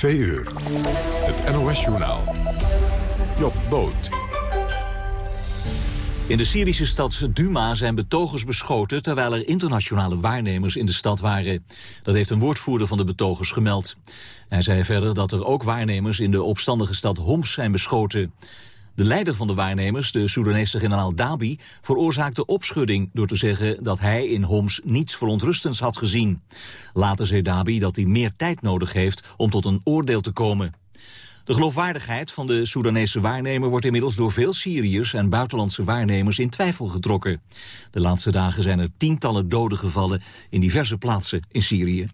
Twee uur. Het NOS-journaal. Job Boot. In de Syrische stad Duma zijn betogers beschoten... terwijl er internationale waarnemers in de stad waren. Dat heeft een woordvoerder van de betogers gemeld. Hij zei verder dat er ook waarnemers in de opstandige stad Homs zijn beschoten. De leider van de waarnemers, de Soedanese generaal Dabi, veroorzaakte opschudding door te zeggen dat hij in Homs niets verontrustends had gezien. Later zei Dabi dat hij meer tijd nodig heeft om tot een oordeel te komen. De geloofwaardigheid van de Soedanese waarnemer wordt inmiddels door veel Syriërs en buitenlandse waarnemers in twijfel getrokken. De laatste dagen zijn er tientallen doden gevallen in diverse plaatsen in Syrië.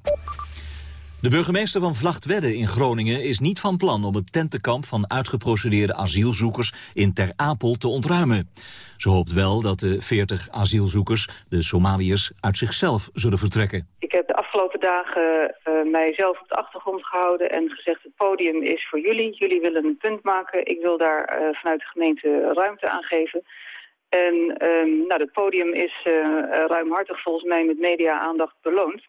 De burgemeester van Vlachtwedde in Groningen is niet van plan om het tentenkamp van uitgeprocedeerde asielzoekers in Ter Apel te ontruimen. Ze hoopt wel dat de 40 asielzoekers, de Somaliërs, uit zichzelf zullen vertrekken. Ik heb de afgelopen dagen uh, mijzelf op de achtergrond gehouden en gezegd het podium is voor jullie. Jullie willen een punt maken. Ik wil daar uh, vanuit de gemeente ruimte aan geven. En um, nou, het podium is uh, ruimhartig volgens mij met media-aandacht beloond.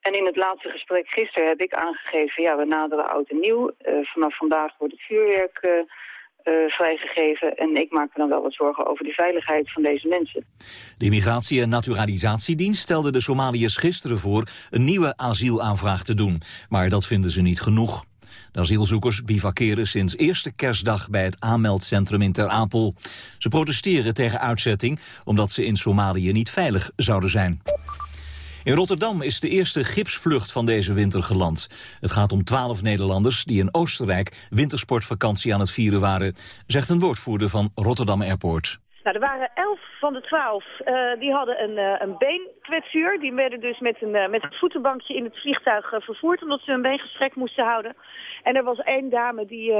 En in het laatste gesprek gisteren heb ik aangegeven... ja, we naderen oud en nieuw. Uh, vanaf vandaag wordt het vuurwerk uh, uh, vrijgegeven. En ik maak me dan wel wat zorgen over de veiligheid van deze mensen. De Immigratie- en Naturalisatiedienst stelde de Somaliërs gisteren voor... een nieuwe asielaanvraag te doen. Maar dat vinden ze niet genoeg. De asielzoekers bivakeren sinds eerste kerstdag bij het aanmeldcentrum in Ter Apel. Ze protesteren tegen uitzetting omdat ze in Somalië niet veilig zouden zijn. In Rotterdam is de eerste gipsvlucht van deze winter geland. Het gaat om twaalf Nederlanders die in Oostenrijk wintersportvakantie aan het vieren waren, zegt een woordvoerder van Rotterdam Airport. Nou, er waren elf van de twaalf, uh, die hadden een, uh, een beenkwetsuur. Die werden dus met een, uh, met een voetenbankje in het vliegtuig vervoerd... omdat ze hun been gestrekt moesten houden. En er was één dame die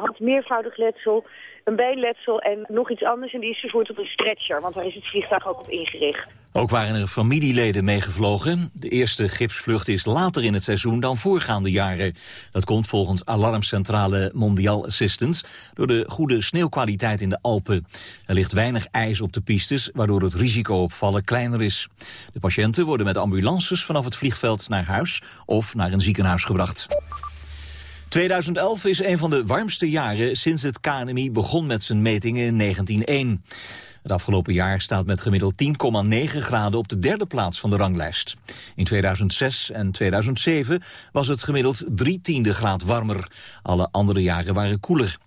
had meervoudig letsel, een beenletsel en nog iets anders. En die is vervoerd op een stretcher, want daar is het vliegtuig ook op ingericht. Ook waren er familieleden meegevlogen. De eerste gipsvlucht is later in het seizoen dan voorgaande jaren. Dat komt volgens alarmcentrale Mondial Assistance... door de goede sneeuwkwaliteit in de Alpen. Er ligt weinig ijs op de pistes, waardoor het risico op vallen kleiner is. De patiënten worden met ambulances vanaf het vliegveld naar huis... of naar een ziekenhuis gebracht. 2011 is een van de warmste jaren sinds het KNMI begon met zijn metingen in 1901. Het afgelopen jaar staat met gemiddeld 10,9 graden op de derde plaats van de ranglijst. In 2006 en 2007 was het gemiddeld drie tiende graad warmer. Alle andere jaren waren koeler.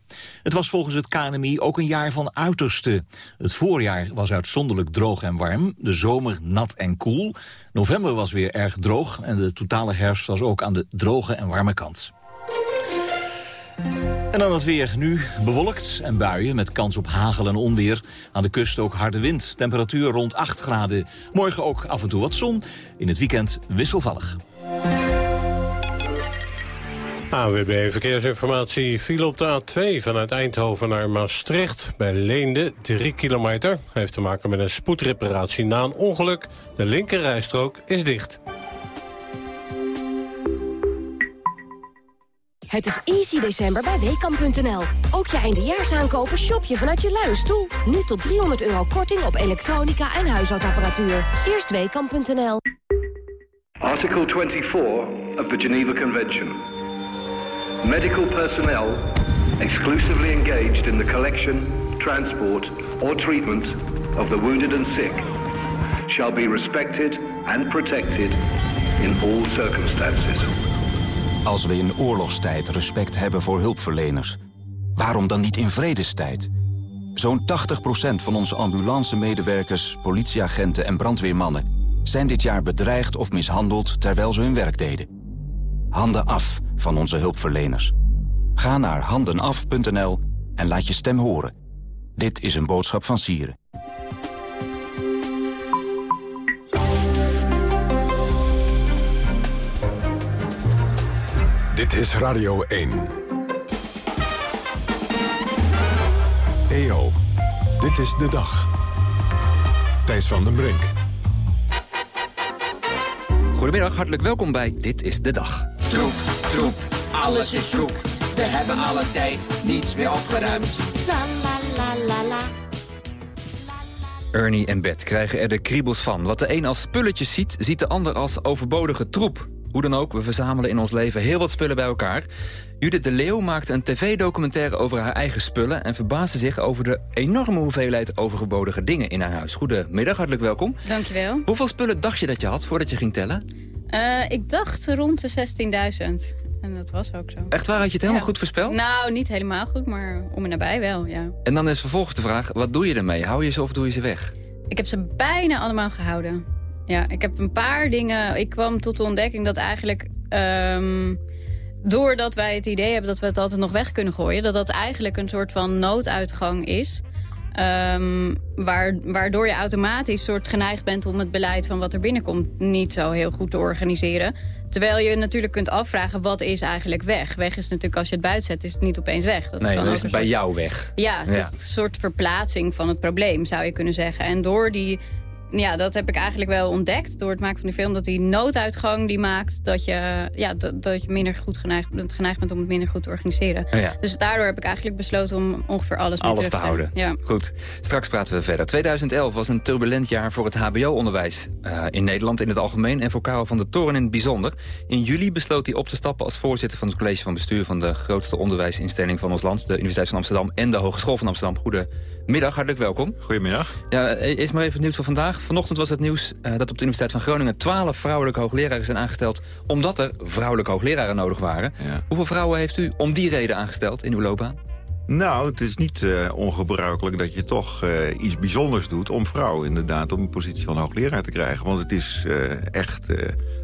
Het was volgens het KNMI ook een jaar van uiterste. Het voorjaar was uitzonderlijk droog en warm, de zomer nat en koel. November was weer erg droog en de totale herfst was ook aan de droge en warme kant. En dan het weer. Nu bewolkt en buien met kans op hagel en onweer. Aan de kust ook harde wind. Temperatuur rond 8 graden. Morgen ook af en toe wat zon. In het weekend wisselvallig. AWB Verkeersinformatie viel op de A2 vanuit Eindhoven naar Maastricht. Bij Leende, 3 kilometer. Heeft te maken met een spoedreparatie na een ongeluk. De linkerrijstrook is dicht. Het is easy december bij Weekamp.nl. Ook je eindejaarsaankopen shop je vanuit je luie stoel. Nu tot 300 euro korting op elektronica en huishoudapparatuur. Eerst Weekamp.nl. Article 24 of the Geneva Convention. Medical personnel exclusively engaged in the collection, transport or treatment of the wounded and sick shall be respected and protected in all circumstances. Als we in oorlogstijd respect hebben voor hulpverleners, waarom dan niet in vredestijd? Zo'n 80% van onze ambulance-medewerkers, politieagenten en brandweermannen... zijn dit jaar bedreigd of mishandeld terwijl ze hun werk deden. Handen af van onze hulpverleners. Ga naar handenaf.nl en laat je stem horen. Dit is een boodschap van Sieren. Dit is Radio 1. EO, dit is de dag. Thijs van den Brink. Goedemiddag, hartelijk welkom bij Dit is de Dag. Troep, troep, alles is zoek. We hebben alle tijd, niets meer opgeruimd. La la la la la. Ernie en Beth krijgen er de kriebels van. Wat de een als spulletjes ziet, ziet de ander als overbodige troep. Hoe dan ook, we verzamelen in ons leven heel wat spullen bij elkaar. Judith de Leeuw maakte een tv-documentaire over haar eigen spullen... en verbaasde zich over de enorme hoeveelheid overgebodige dingen in haar huis. Goedemiddag, hartelijk welkom. Dankjewel. Hoeveel spullen dacht je dat je had voordat je ging tellen? Uh, ik dacht rond de 16.000. En dat was ook zo. Echt waar? Had je het helemaal goed voorspeld? Nou, niet helemaal goed, maar om en nabij wel, ja. En dan is vervolgens de vraag, wat doe je ermee? Hou je ze of doe je ze weg? Ik heb ze bijna allemaal gehouden. Ja, ik heb een paar dingen... Ik kwam tot de ontdekking dat eigenlijk... Um, doordat wij het idee hebben dat we het altijd nog weg kunnen gooien... dat dat eigenlijk een soort van nooduitgang is... Um, waardoor je automatisch soort geneigd bent om het beleid van wat er binnenkomt niet zo heel goed te organiseren. Terwijl je natuurlijk kunt afvragen, wat is eigenlijk weg? Weg is natuurlijk, als je het buiten zet, is het niet opeens weg. Dat nee, dan is het bij jou weg. Ja, het is een soort verplaatsing van het probleem, zou je kunnen zeggen. En door die ja, dat heb ik eigenlijk wel ontdekt door het maken van die film. Dat die nooduitgang die maakt dat je, ja, dat, dat je minder goed geneigd, geneigd bent om het minder goed te organiseren. Oh dus daardoor heb ik eigenlijk besloten om ongeveer alles, alles te houden. Ja. Goed, straks praten we verder. 2011 was een turbulent jaar voor het hbo-onderwijs uh, in Nederland in het algemeen... en voor Karel van der Toren in het bijzonder. In juli besloot hij op te stappen als voorzitter van het college van bestuur... van de grootste onderwijsinstelling van ons land, de Universiteit van Amsterdam... en de Hogeschool van Amsterdam. Goedemiddag, hartelijk welkom. Goedemiddag. Ja, eerst maar even het nieuws van vandaag. Vanochtend was het nieuws uh, dat op de Universiteit van Groningen... 12 vrouwelijke hoogleraren zijn aangesteld... omdat er vrouwelijke hoogleraren nodig waren. Hoeveel vrouwen heeft u om die reden aangesteld in uw loopbaan? Nou, het is niet uh, ongebruikelijk dat je toch uh, iets bijzonders doet... om vrouwen inderdaad op een positie van hoogleraar te krijgen. Want het is echt,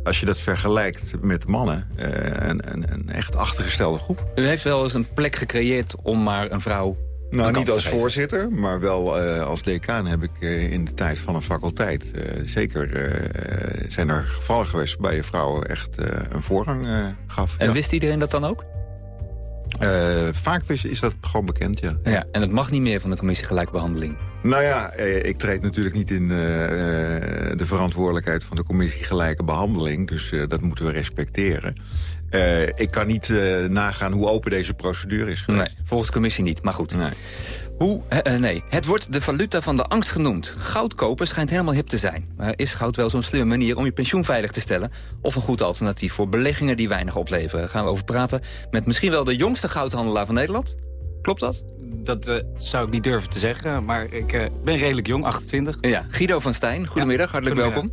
als je dat vergelijkt met mannen... een, een, een echt achtergestelde groep. U heeft wel eens een plek gecreëerd om maar een vrouw nou, niet als voorzitter, maar wel uh, als decaan heb ik uh, in de tijd van een faculteit... Uh, zeker zijn er gevallen geweest waarbij je vrouwen echt een voorrang gaf. En wist iedereen dat dan ook? vaak is dat gewoon bekend, ja. ja. En het mag niet meer van de commissie Gelijkbehandeling? Nou ja, ik treed natuurlijk niet in de verantwoordelijkheid van de commissie Gelijke Behandeling. Dus dat moeten we respecteren. Uh, ik kan niet uh, nagaan hoe open deze procedure is geweest. Nee, volgens de commissie niet, maar goed. Nee. Hoe, uh, nee, het wordt de valuta van de angst genoemd. Goud kopen schijnt helemaal hip te zijn. Maar is goud wel zo'n slimme manier om je pensioen veilig te stellen? Of een goed alternatief voor beleggingen die weinig opleveren? Daar gaan we over praten met misschien wel de jongste goudhandelaar van Nederland. Klopt dat? Dat zou ik niet durven te zeggen, maar ik ben redelijk jong, 28. Ja, Guido van Stijn, goedemiddag, hartelijk welkom.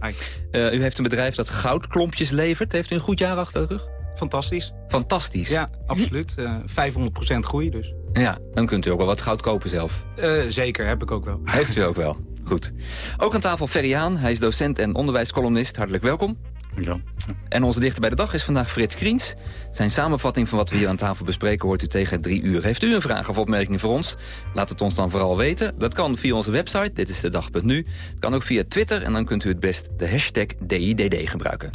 u heeft een bedrijf dat goudklompjes levert. Heeft u een goed jaar achter de rug? Fantastisch. Fantastisch? Ja, absoluut. Uh, eh, 500% groei dus. Ja, dan kunt u ook wel wat goud kopen zelf. Uh, zeker, heb ik ook wel. Heeft u ook wel. Goed. Ook aan tafel Ferry Haan. Hij is docent en onderwijscolumnist. Hartelijk welkom. Dankjewel. En onze dichter bij de dag is vandaag Frits Kriens. Zijn samenvatting van wat we hier aan tafel bespreken hoort u tegen drie uur. Heeft u een vraag of opmerking voor ons? Laat het ons dan vooral weten. Dat kan via onze website, dit is de dag.nu. Het kan ook via Twitter en dan kunt u het best de hashtag DIDD gebruiken.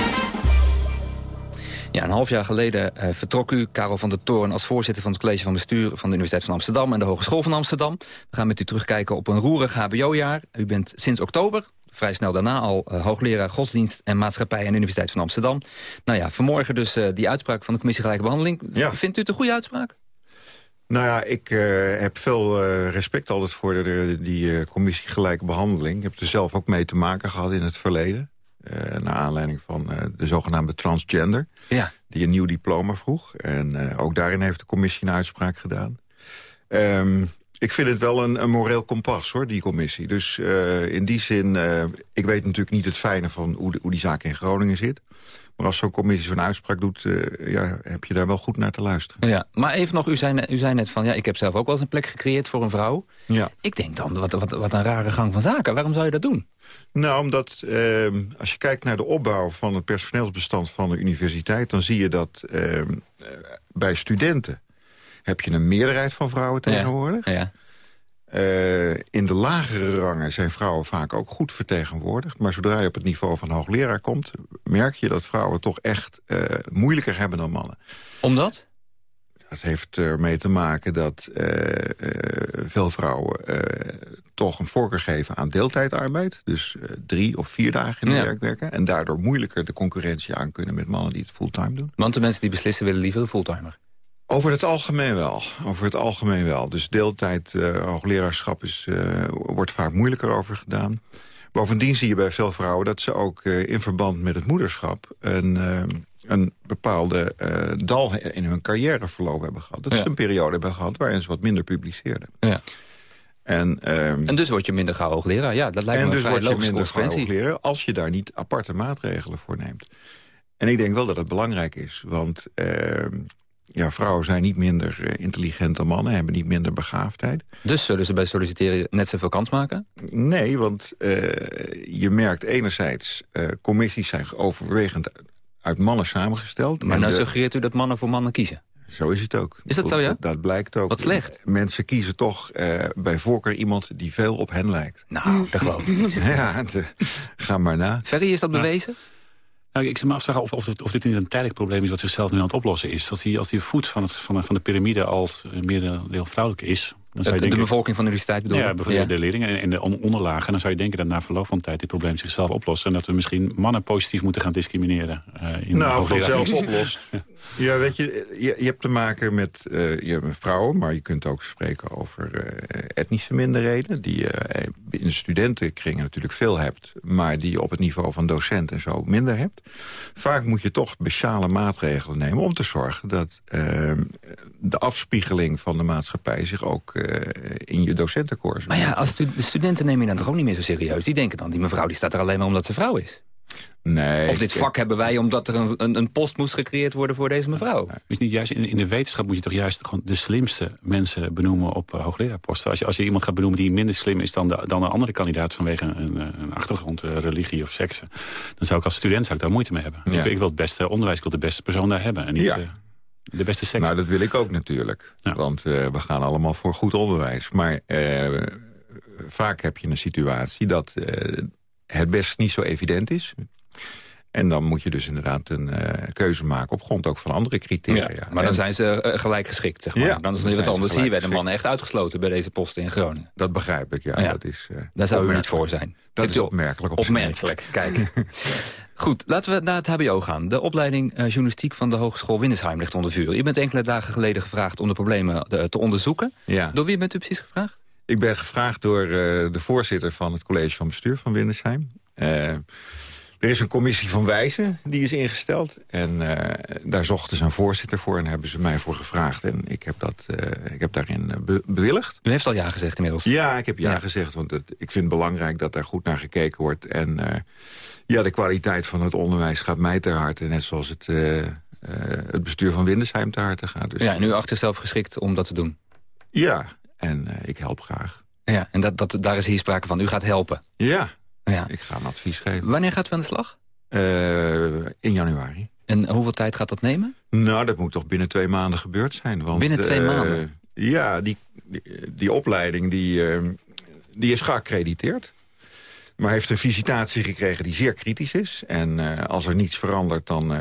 Ja, een half jaar geleden uh, vertrok u, Karel van der Toorn... als voorzitter van het college van bestuur van de Universiteit van Amsterdam... en de Hogeschool van Amsterdam. We gaan met u terugkijken op een roerig hbo-jaar. U bent sinds oktober, vrij snel daarna al... Uh, hoogleraar godsdienst en maatschappij aan de Universiteit van Amsterdam. Nou ja, vanmorgen dus uh, die uitspraak van de Commissie Gelijke Behandeling. Ja. Vindt u het een goede uitspraak? Nou ja, ik uh, heb veel uh, respect altijd voor de, die uh, commissie gelijke behandeling. Ik heb er zelf ook mee te maken gehad in het verleden. Uh, naar aanleiding van uh, de zogenaamde transgender. Ja. Die een nieuw diploma vroeg. En uh, ook daarin heeft de commissie een uitspraak gedaan. Um, ik vind het wel een, een moreel kompas, hoor, die commissie. Dus in die zin, ik weet natuurlijk niet het fijne van hoe, de, hoe die zaak in Groningen zit. Maar als zo'n commissie zo'n uitspraak doet, uh, ja, heb je daar wel goed naar te luisteren. Ja, maar even nog, u zei, u zei net van, ja, ik heb zelf ook wel eens een plek gecreëerd voor een vrouw. Ja. Ik denk dan, wat, wat, wat een rare gang van zaken. Waarom zou je dat doen? Nou, omdat uh, als je kijkt naar de opbouw van het personeelsbestand van de universiteit... dan zie je dat uh, bij studenten heb je een meerderheid van vrouwen tegenwoordig. Ja. ja. Uh, in de lagere rangen zijn vrouwen vaak ook goed vertegenwoordigd. Maar zodra je op het niveau van hoogleraar komt... merk je dat vrouwen toch echt uh, moeilijker hebben dan mannen. Omdat? Dat heeft ermee te maken dat uh, veel vrouwen toch een voorkeur geven aan deeltijdarbeid. Dus drie of vier dagen in het werk werken. En daardoor moeilijker de concurrentie aan kunnen met mannen die het fulltime doen. Want de mensen die beslissen willen liever de fulltimer. Over het algemeen wel. Over het algemeen wel. Dus deeltijd uh, hoogleraarschap is, uh, wordt vaak moeilijker over gedaan. Bovendien zie je bij veel vrouwen dat ze ook uh, in verband met het moederschap... een een bepaalde dal in hun carrièreverloop hebben gehad. Dat ze een periode hebben gehad waarin ze wat minder publiceerden. Ja. En, um, en dus word je minder gauw hoogleraar. Ja, dat lijkt me dus een vrij logische consequentie. als je daar niet aparte maatregelen voor neemt. En ik denk wel dat het belangrijk is. Want uh, ja, vrouwen zijn niet minder uh, intelligent dan mannen. Hebben niet minder begaafdheid. Dus zullen ze bij solliciteren net zoveel kans maken? Nee, want uh, je merkt enerzijds... Uh, commissies zijn overwegend uit mannen samengesteld. Maar nou de... suggereert u dat mannen voor mannen kiezen? Zo is het ook. Is dat zo, ja? Dat, dat blijkt ook. Wat slecht. Mensen kiezen toch uh, bij voorkeur iemand die veel op hen lijkt. Nou, dat geloof ik niet. ja, ga maar na. Ferry, is dat bewezen? Nou, ik zou me afvragen of, of, of, dit niet een tijdelijk probleem is... wat zichzelf nu aan het oplossen is. Als die, als die voet van, het, van, van de piramide als meerdeel vrouwelijk is... Dan zou je de, denken, de bevolking van de universiteit bedoel Ja, bijvoorbeeld ja. de leerlingen en de onderlagen. En dan zou je denken dat na verloop van tijd dit probleem zichzelf oplost. En dat we misschien mannen positief moeten gaan discrimineren. Uh, in nou, vanzelf oplost. Ja, weet je, je, je, hebt te maken met uh, je vrouwen... maar je kunt ook spreken over uh, etnische minderheden... die je in de studentenkringen natuurlijk veel hebt... maar die je op het niveau van docent en zo minder hebt. Vaak moet je toch speciale maatregelen nemen... om te zorgen dat ehm, de afspiegeling van de maatschappij zich ook in je docentenkoers. Maar ja, als stu de studenten nemen je dan toch ook niet meer zo serieus. Die denken dan, die mevrouw die staat er alleen maar omdat ze vrouw is. Nee. Of dit vak hebben wij omdat er een, een, een, post moest gecreëerd worden voor deze mevrouw. Is niet juist, in, in, de wetenschap moet je toch juist gewoon de slimste mensen benoemen op uh, hoogleraarposten. Als je, als je iemand gaat benoemen die minder slim is dan, de, dan een andere kandidaat vanwege een, een achtergrond, uh, religie of seks. Dan zou ik als student zou ik daar moeite mee hebben. Ja. Ik, ik, wil het beste onderwijs, ik wil de beste persoon daar hebben. En niet, ja. Uh, de beste seks. Nou, dat wil ik ook natuurlijk. Ja. Want uh, we gaan allemaal voor goed onderwijs. Maar uh, vaak heb je een situatie dat uh, het best niet zo evident is. En dan moet je dus inderdaad een keuze maken op grond ook van andere criteria. Ja, maar en, dan zijn ze gelijk geschikt, zeg maar. Ja, dan is het wat anders. Hier werden mannen echt uitgesloten bij deze posten in Groningen. Dat begrijp ik, ja. Dat is, Daar zou u niet voor zijn. Dat is opmerkelijk op Opmerkelijk, kijk. Goed, laten we naar het hbo gaan. De opleiding journalistiek van de Hogeschool Windesheim ligt onder vuur. U bent enkele dagen geleden gevraagd om de problemen te onderzoeken. Door wie bent u precies gevraagd? Ik ben gevraagd door uh, de voorzitter van het college van bestuur van Windesheim. Uh, er is een commissie van wijzen die is ingesteld. En daar zochten ze een voorzitter voor en hebben ze mij voor gevraagd. En ik heb, dat, ik heb daarin be bewilligd. U heeft al ja gezegd inmiddels? Ja, ik heb ja, ja. gezegd, want het, ik vind het belangrijk dat daar goed naar gekeken wordt. En ja, de kwaliteit van het onderwijs gaat mij ter harte. Net zoals het, het bestuur van Windesheim ter harte gaat. Dus, ja, en u acht zichzelf geschikt om dat te doen? Ja, en uh, ik help graag. Ja, en dat, dat, daar is hier sprake van. U gaat helpen? Ja, ja. ik ga een advies geven. Wanneer gaat u aan de slag? in januari. En hoeveel tijd gaat dat nemen? Nou, dat moet toch binnen twee maanden gebeurd zijn. Want, binnen twee maanden? Ja, die, die, die, opleiding die, die is geaccrediteerd. Maar heeft een visitatie gekregen die zeer kritisch is. En uh, als er niets verandert, dan uh,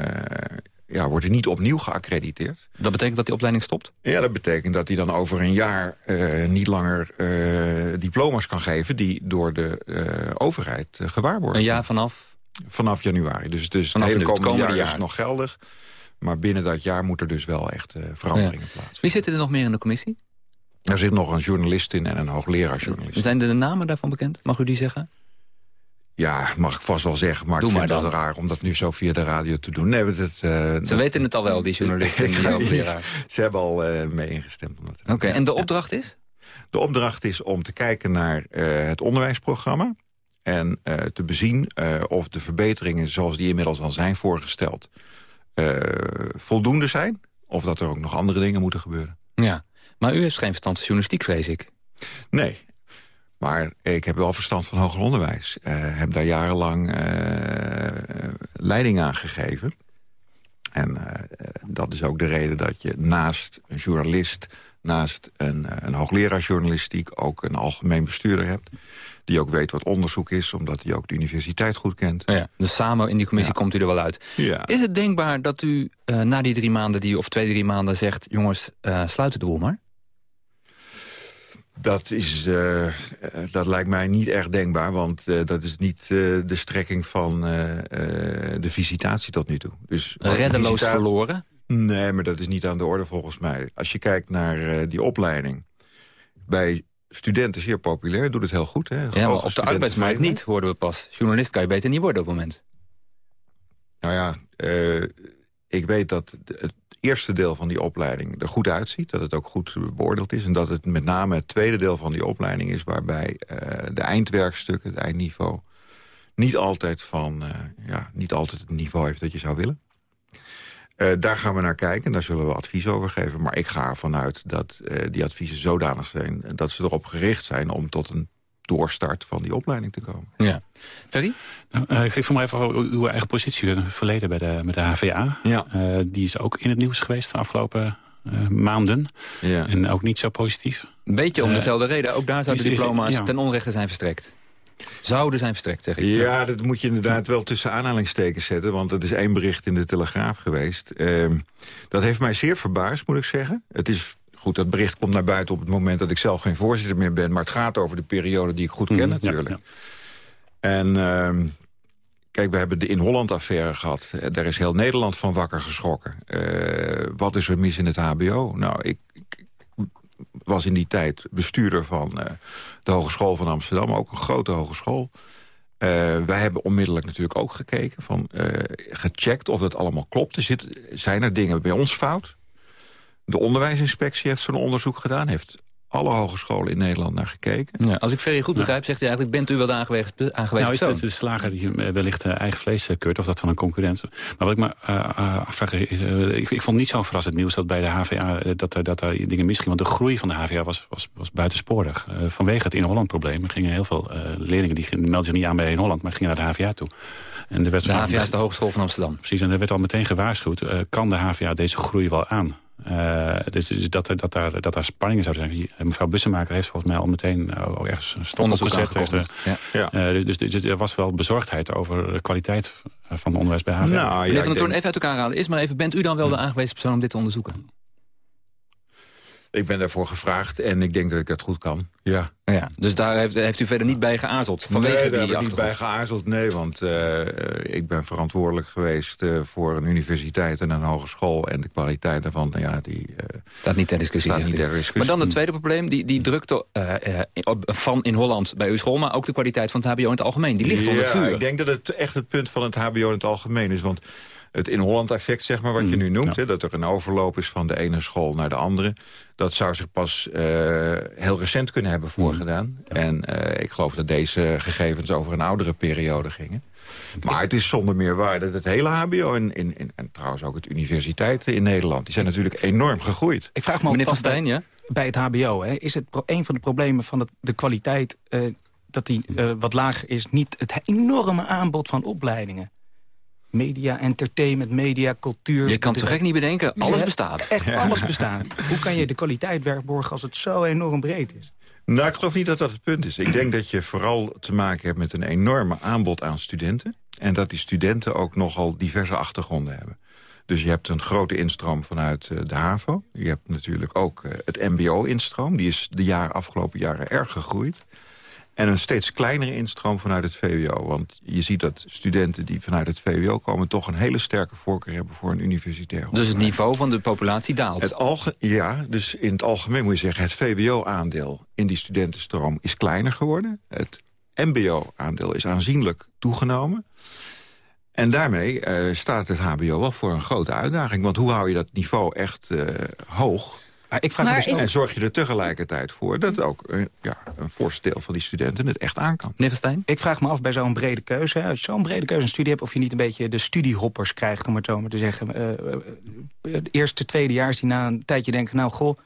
ja, wordt er niet opnieuw geaccrediteerd. Dat betekent dat die opleiding stopt? Ja, dat betekent dat hij dan over een jaar uh, niet langer diploma's kan geven... die door de overheid gewaarborgd Een jaar vanaf? Vanaf januari. Dus, dus vanaf het hele komende, komende jaar, jaar, is nog geldig. Maar binnen dat jaar moet er dus wel echt veranderingen ja. plaatsvinden. Wie zit er nog meer in de commissie? Er zit nog een journalist in en een hoogleraarjournalist. Zijn de namen daarvan bekend? Mag u die zeggen? Ja, mag ik vast wel zeggen, maar Doe ik maar vind het raar om dat nu zo via de radio te doen. Nee, dat, uh, Ze weten het al wel, die journalisten die. Ze hebben al uh, mee ingestemd. Oké, okay, en de opdracht is? De opdracht is om te kijken naar uh, het onderwijsprogramma... en te bezien of de verbeteringen zoals die inmiddels al zijn voorgesteld... voldoende zijn, of dat er ook nog andere dingen moeten gebeuren. Ja, maar u heeft geen verstand van journalistiek, vrees ik. Nee, maar ik heb wel verstand van hoger onderwijs. Uh, heb daar jarenlang uh, leiding aan gegeven. En uh, dat is ook de reden dat je naast een journalist... naast een, een hoogleraar journalistiek ook een algemeen bestuurder hebt... die ook weet wat onderzoek is, omdat hij ook de universiteit goed kent. Ja, dus samen in die commissie ja. komt u er wel uit. Ja. Is het denkbaar dat u na die drie maanden, die, of twee, drie maanden zegt... jongens, sluit de boel maar? Dat, is, uh, dat lijkt mij niet erg denkbaar, want uh, dat is niet uh, de strekking van de visitatie tot nu toe. Dus Reddeloos visitatie... verloren? Nee, maar dat is niet aan de orde volgens mij. Als je kijkt naar die opleiding, bij studenten zeer populair, doet het heel goed. Hè? Ja, maar op de arbeidsmarkt niet, hoorden we pas. Journalist kan je beter niet worden op het moment. Nou ja, ik weet dat het eerste deel van die opleiding er goed uitziet. Dat het ook goed beoordeeld is. En dat het met name het tweede deel van die opleiding is... waarbij uh, de eindwerkstukken, het eindniveau... niet altijd, van, uh, ja, niet altijd het niveau heeft dat je zou willen. Uh, daar gaan we naar kijken en daar zullen we advies over geven. Maar ik ga ervan uit dat die adviezen zodanig zijn... dat ze erop gericht zijn om tot een doorstart van die opleiding te komen. Ja. Ferry? Nou, uh, ik vroeg me even over uw eigen positie in het verleden bij de, met de HVA. Ja. Uh, die is ook in het nieuws geweest de afgelopen uh, maanden. Ja. En ook niet zo positief. Een beetje om dezelfde reden. Ook daar zouden is- is- diploma's ja. ten onrechte zijn verstrekt. Zouden zijn verstrekt, zeg ik. Ja, dat moet je inderdaad wel tussen aanhalingstekens zetten. Want er is één bericht in de Telegraaf geweest. Ehm, dat heeft mij zeer verbaasd, moet ik zeggen. Het is goed, dat bericht komt naar buiten op het moment dat ik zelf geen voorzitter meer ben. Maar het gaat over de periode die ik goed ken Mhm, natuurlijk. ja, En ehm, kijk, we hebben de In Holland-affaire gehad. Eh, Daar is heel Nederland van wakker geschrokken. Eh, wat is er mis in het hbo? Nou, ik, ik was in die tijd bestuurder van eh, de Hogeschool van Amsterdam. Ook een grote hogeschool. Wij hebben onmiddellijk natuurlijk ook gekeken. Van, gecheckt of dat allemaal klopt. Er zit, zijn er dingen bij ons fout? De onderwijsinspectie heeft zo'n onderzoek gedaan. Heeft alle hogescholen in Nederland naar gekeken. Ja, als ik Ferry goed begrijp, zegt hij eigenlijk... bent u wel de aangewezen, aangewezen Nou, is het de slager die eh, wellicht eh, eigen vlees eh, keurt... of dat van een concurrent. Maar wat ik me afvraag... is, ik, ik vond niet zo verrassend nieuws dat bij de HVA... dat, er- dat er dingen misgingen. Want de groei van de HVA was, was, was buitensporig. Vanwege het In-Holland-probleem er gingen heel veel eh, leerlingen... die meldden zich niet aan bij In-Holland, maar gingen naar de HVA toe. En er werd De HVA is de Hogeschool van Amsterdam. Precies, en er werd al meteen gewaarschuwd... eh, kan de HVA deze groei wel aan? Eh, dus dus dat, dat, daar, dat daar spanningen zouden zijn. Die- Mevrouw Bussemaker heeft volgens mij al meteen eh, ook ergens een stop Onderzoek opgezet. Heeft. Ja. Ja. eh, dus, dus, dus er was wel bezorgdheid over de kwaliteit van het onderwijs bij HVA. Nou, ja, Meneer ik Van der Toorn, denk- even uit elkaar halen. Is maar even, bent u dan wel de aangewezen persoon om dit te onderzoeken? Ik ben daarvoor gevraagd en ik denk dat ik dat goed kan. Ja. Ja, dus daar heeft, heeft u verder niet bij geaarzeld? Vanwege nee, die daar heb ik niet bij geaarzeld. Nee, want eh, ik ben verantwoordelijk geweest eh, voor een universiteit en een hogeschool. En de kwaliteit daarvan, nou ja, die eh, Staat niet ter discussie. staat niet ter discussie. Maar dan het tweede probleem, die, die drukte van in Holland bij uw school... maar ook de kwaliteit van het hbo in het algemeen. Die ligt onder ja, vuur. ik denk dat het echt het punt van het hbo in het algemeen is. Want het in Holland effect, zeg maar, wat je nu noemt... Hè, dat er een overloop is van de ene school naar de andere... dat zou zich pas eh, heel recent kunnen hebben voorgedaan. En eh, ik geloof dat deze gegevens over een oudere periode gingen. Maar het is zonder meer waar dat het hele hbo... En, en, en, en trouwens ook het universiteiten in Nederland... die zijn natuurlijk enorm gegroeid. Ik vraag me Meneer af Van Stijn, ja? bij het hbo. Hè, is het een van de problemen van het, de kwaliteit... eh, dat die wat lager is, niet het enorme aanbod van opleidingen? Media, entertainment, media, cultuur... Je kan het zo gek niet bedenken. Alles bestaat. Echt alles bestaat. Hoe kan je de kwaliteit waarborgen als het zo enorm breed is? Nou, ik geloof niet dat dat het punt is. Ik denk dat je vooral te maken hebt met een enorme aanbod aan studenten. En dat die studenten ook nogal diverse achtergronden hebben. Dus je hebt een grote instroom vanuit eh, de HAVO. Je hebt natuurlijk ook eh, het mbo-instroom. Die is de jaren, afgelopen jaren erg gegroeid. En een steeds kleinere instroom vanuit het VWO. Want je ziet dat studenten die vanuit het VWO komen... toch een hele sterke voorkeur hebben voor een universitair Dus het niveau van de populatie daalt. het alge ja, dus in het algemeen moet je zeggen... het VWO-aandeel in die studentenstroom is kleiner geworden. Het MBO-aandeel is aanzienlijk toegenomen. En daarmee eh, staat het HBO wel voor een grote uitdaging. Want hoe hou je dat niveau echt eh, hoog... Maar ik vraag Maar me dus is- En zorg je er tegelijkertijd voor dat ook eh, ja, een voorste deel van die studenten het echt aan kan. Meneer Van Stijn? Ik vraag me af bij zo'n brede keuze. hè, Als je zo'n brede keuze een studie hebt... of je niet een beetje de studiehoppers krijgt, om het zo maar te zeggen. De eerste, tweedejaars die na een tijdje denken... nou, goh,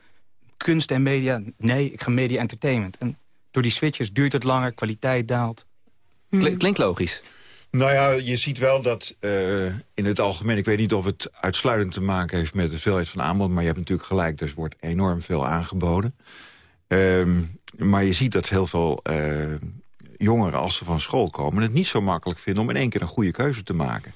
kunst en media, nee, ik ga media entertainment. En door die switches duurt het langer, kwaliteit daalt. Kli- Klinkt logisch. Nou ja, je ziet wel dat eh, in het algemeen... ik weet niet of het uitsluitend te maken heeft met de veelheid van aanbod... maar je hebt natuurlijk gelijk, dus er wordt enorm veel aangeboden. Ehm, maar je ziet dat heel veel eh, jongeren, als ze van school komen... het niet zo makkelijk vinden om in één keer een goede keuze te maken.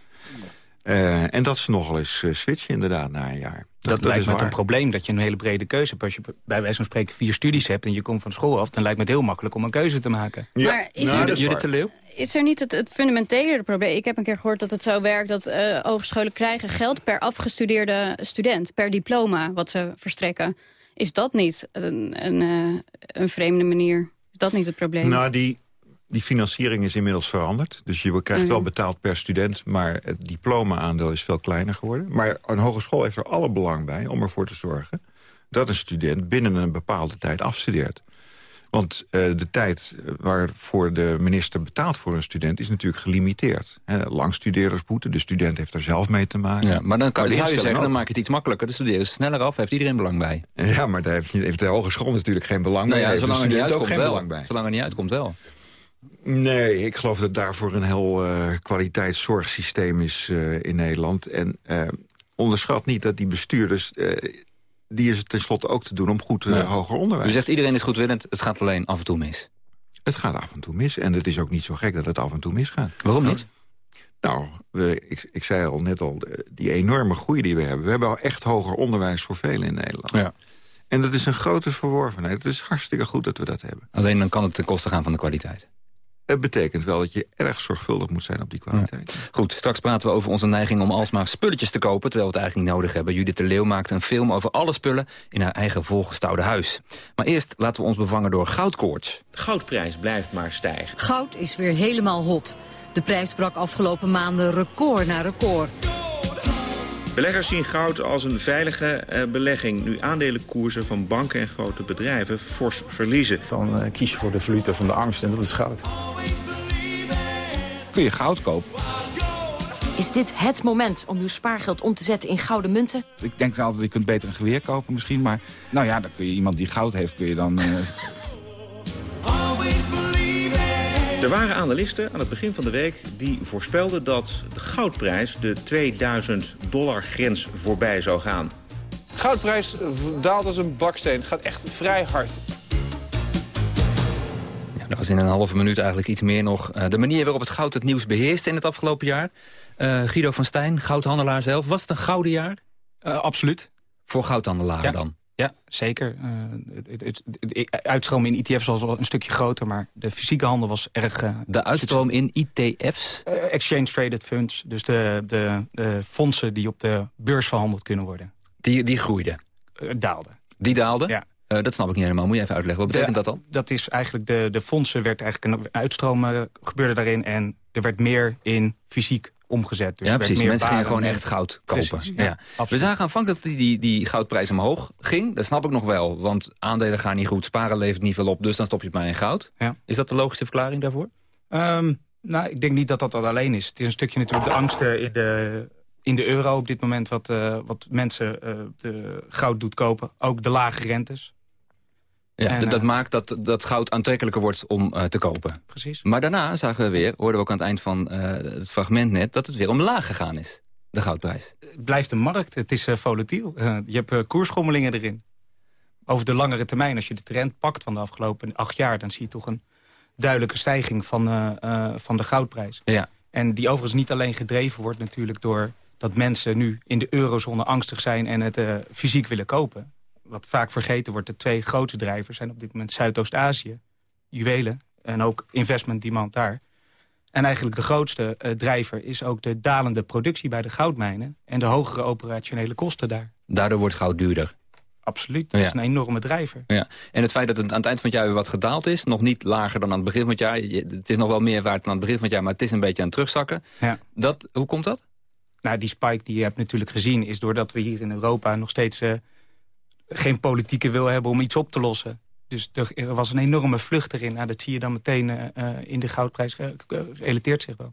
Eh, en dat ze nogal eens switchen inderdaad na een jaar. Dat, lijkt is me een probleem dat je een hele brede keuze hebt. Als je bij wijze van spreken vier studies hebt en je komt van school af... dan lijkt me het heel makkelijk om een keuze te maken. Maar is nou, dat is Judith de. Leeuw? Is er niet het, het fundamentele probleem? Ik heb een keer gehoord dat het zo werkt dat eh hogescholen krijgen geld per afgestudeerde student, per diploma wat ze verstrekken. Is dat niet een, een, eh, een vreemde manier? Is dat niet het probleem? Nou, die, die financiering is inmiddels veranderd. Dus je krijgt wel Mhm. betaald per student... maar het diploma-aandeel is veel kleiner geworden. Maar een hogeschool heeft er alle belang bij om ervoor te zorgen... dat een student binnen een bepaalde tijd afstudeert. Want eh, de tijd waarvoor de minister betaalt voor een student... is natuurlijk gelimiteerd. Hè, langstudeerdersboete, de student heeft er zelf mee te maken. Ja, maar dan kan, zou je zeggen, dan maak je het iets makkelijker. De studeren ze sneller af, heeft iedereen belang bij. Ja, maar daar heeft, heeft de hogeschool natuurlijk geen belang Nou bij. ja, zolang er niet student ook uitkomt geen wel. belang bij. Zolang er niet uitkomt wel. Nee, ik geloof dat daarvoor een heel eh, kwaliteitszorgsysteem is eh, in Nederland. En eh, onderschat niet dat die bestuurders... eh, die is het tenslotte ook te doen om goed eh, Ja. hoger onderwijs. U zegt iedereen is goedwillend, het gaat alleen af en toe mis. Het gaat af en toe mis. En het is ook niet zo gek dat het af en toe misgaat. Waarom niet? Nou, we, ik, ik zei al net al, de- die enorme groei die we hebben. We hebben al echt hoger onderwijs voor velen in Nederland. Ja. En dat is een grote verworvenheid. Het is hartstikke goed dat we dat hebben. Alleen dan kan het ten koste gaan van de kwaliteit. Het betekent wel dat je erg zorgvuldig moet zijn op die kwaliteit. Goed, straks praten we over onze neiging om alsmaar spulletjes te kopen... terwijl we het eigenlijk niet nodig hebben. Judith de Leeuw maakte een film over alle spullen in haar eigen volgestouwde huis. Maar eerst laten we ons bevangen door goudkoorts. De goudprijs blijft maar stijgen. Goud is weer helemaal hot. De prijs brak afgelopen maanden record na record. Beleggers zien goud als een veilige eh, belegging. Nu aandelenkoersen van banken en grote bedrijven fors verliezen. Dan eh, kies je voor de valuta van de angst en dat is goud. Kun je goud kopen? Is dit het moment om uw spaargeld om te zetten in gouden munten? Ik denk altijd, je kunt beter een geweer kopen misschien. Maar nou ja, dan kun je iemand die goud heeft, kun je dan... eh, Er waren analisten aan het begin van de week die voorspelden dat de goudprijs de 2000 dollar grens voorbij zou gaan. Goudprijs daalt als een baksteen. Het gaat echt vrij hard. Ja, dat was in een halve minuut eigenlijk iets meer nog. eh, de manier waarop het goud het nieuws beheerste in het afgelopen jaar. Eh, Guido van Stijn, goudhandelaar zelf. Was het een gouden jaar? Eh, absoluut. Voor goudhandelaren Ja. dan? Ja, zeker. Eh, het, het, uitstroom in ETF's was wel een stukje groter, maar de fysieke handel was erg... eh, De uitstroom in ITF's? eh, Exchange Traded Funds, dus de, de, de fondsen die op de beurs verhandeld kunnen worden. Die, die groeiden? Daalden. Die daalden? Ja. Dat snap ik niet helemaal. Moet je even uitleggen. Wat betekent De- dat dan? Dat is eigenlijk de, de fondsen werd eigenlijk een uitstroom gebeurde daarin en er werd meer in fysiek omgezet. Dus ja, precies. Mensen gingen waren gewoon echt goud kopen. Precies, ja. ja, We zagen aanvankelijk dat die, die, die goudprijs omhoog ging. Dat snap ik nog wel, want aandelen gaan niet goed. Sparen levert niet veel op, dus dan stop je het maar in goud. Ja. Is dat de logische verklaring daarvoor? Ehm, nou, ik denk niet dat dat dat alleen is. Het is een stukje natuurlijk de angsten in de, in de euro op dit moment... wat, eh, wat mensen eh, de goud doet kopen. Ook de lage rentes. Ja, En, dat- eh, maakt dat, dat goud aantrekkelijker wordt om eh, te kopen. Precies. Maar daarna zagen we weer, hoorden we ook aan het eind van eh, het fragment net... dat het weer omlaag gegaan is, de goudprijs. Het blijft een markt. Het is volatiel. Je hebt koersschommelingen erin. Over de langere termijn, als je de trend pakt van de afgelopen acht jaar... dan zie je toch een duidelijke stijging van, van de goudprijs. Ja. En die overigens niet alleen gedreven wordt natuurlijk door dat mensen nu in de eurozone angstig zijn en het fysiek willen kopen. Wat vaak vergeten wordt, de twee grootste drijvers zijn op dit moment Zuidoost-Azië, juwelen en ook investment demand daar. En eigenlijk de grootste eh, drijver is ook de dalende productie bij de goudmijnen en de hogere operationele kosten daar. Daardoor wordt goud duurder. Absoluut, dat Ja. is een enorme drijver. Ja. En het feit dat het aan het eind van het jaar weer wat gedaald is... nog niet lager dan aan het begin van het jaar... het is nog wel meer waard dan aan het begin van het jaar... maar het is een beetje aan het terugzakken. Ja. Dat, hoe komt dat? Nou, die spike die je hebt natuurlijk gezien... is doordat we hier in Europa nog steeds eh, geen politieke wil hebben om iets op te lossen. Dus er, was een enorme vlucht erin. Nou, dat zie je dan meteen eh, eh, in de goudprijs. ge- Relateert zich dat.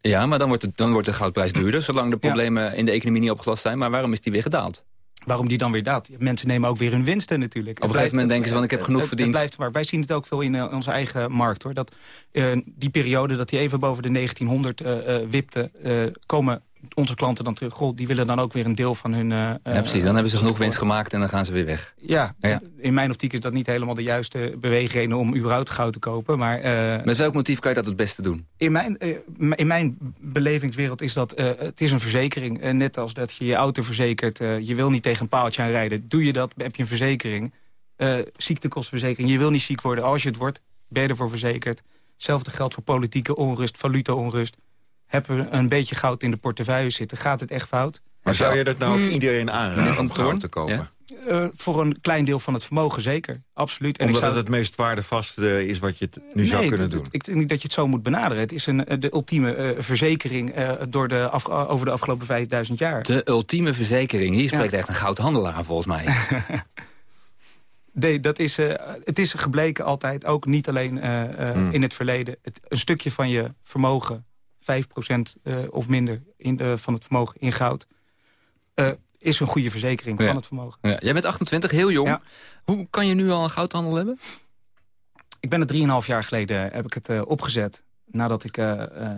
Ja, maar dan wordt, het, dan wordt de goudprijs duurder... zolang de problemen in de economie niet opgelost zijn. Maar waarom is die weer gedaald? Waarom die dan weer daalt? Mensen nemen ook weer hun winsten natuurlijk. Op een gegeven moment denken ze, want ik heb genoeg het- het verdiend. blijft maar. Wij zien het ook veel in eh, onze eigen markt. hoor. Dat eh, die periode dat die even boven de 1900 eh, eh, wipte... eh, komen onze klanten dan terug. Goh, die willen dan ook weer een deel van hun... eh, ja, precies. Dan hebben ze genoeg winst gemaakt en dan gaan ze weer weg. Ja, Ja. in mijn optiek is dat niet helemaal de juiste beweegreden om überhaupt goud te kopen. Maar eh, Met welk motief kan je dat het beste doen? in, mijn, eh, in mijn belevingswereld is dat eh, het is een verzekering. Eh, net als dat je je auto verzekert. eh, je wil niet tegen een paaltje aan rijden. Doe je dat, heb je een verzekering. Eh ziektekostenverzekering. Je wil niet ziek worden. Als je het wordt, ben je ervoor verzekerd. Hetzelfde geldt voor politieke onrust, valuta-onrust. Hebben we een beetje goud in de portefeuille zitten? Gaat het echt fout? Maar zou je dat nou ook Hmm. iedereen aanraden om goud te kopen? Eh, Eh, voor een klein deel van het vermogen zeker, absoluut. En Omdat ik zou... het het meest waardevast uh, is wat je nu nee, zou kunnen doen? ik denk niet dat je het zo moet benaderen. Het is een, de ultieme uh, verzekering door de af, over de afgelopen 5000 jaar. De ultieme verzekering. Hier spreekt ja. echt een goudhandelaar volgens mij. nee, dat is, het is gebleken altijd, ook niet alleen hmm. in het verleden. Het, een stukje van je vermogen, 5% of minder in, van het vermogen in goud is een goede verzekering van het vermogen. Ja. Jij bent 28, heel jong. Hoe kan je nu al een goudhandel hebben? Ik ben het 3,5 jaar geleden heb ik het opgezet. Nadat ik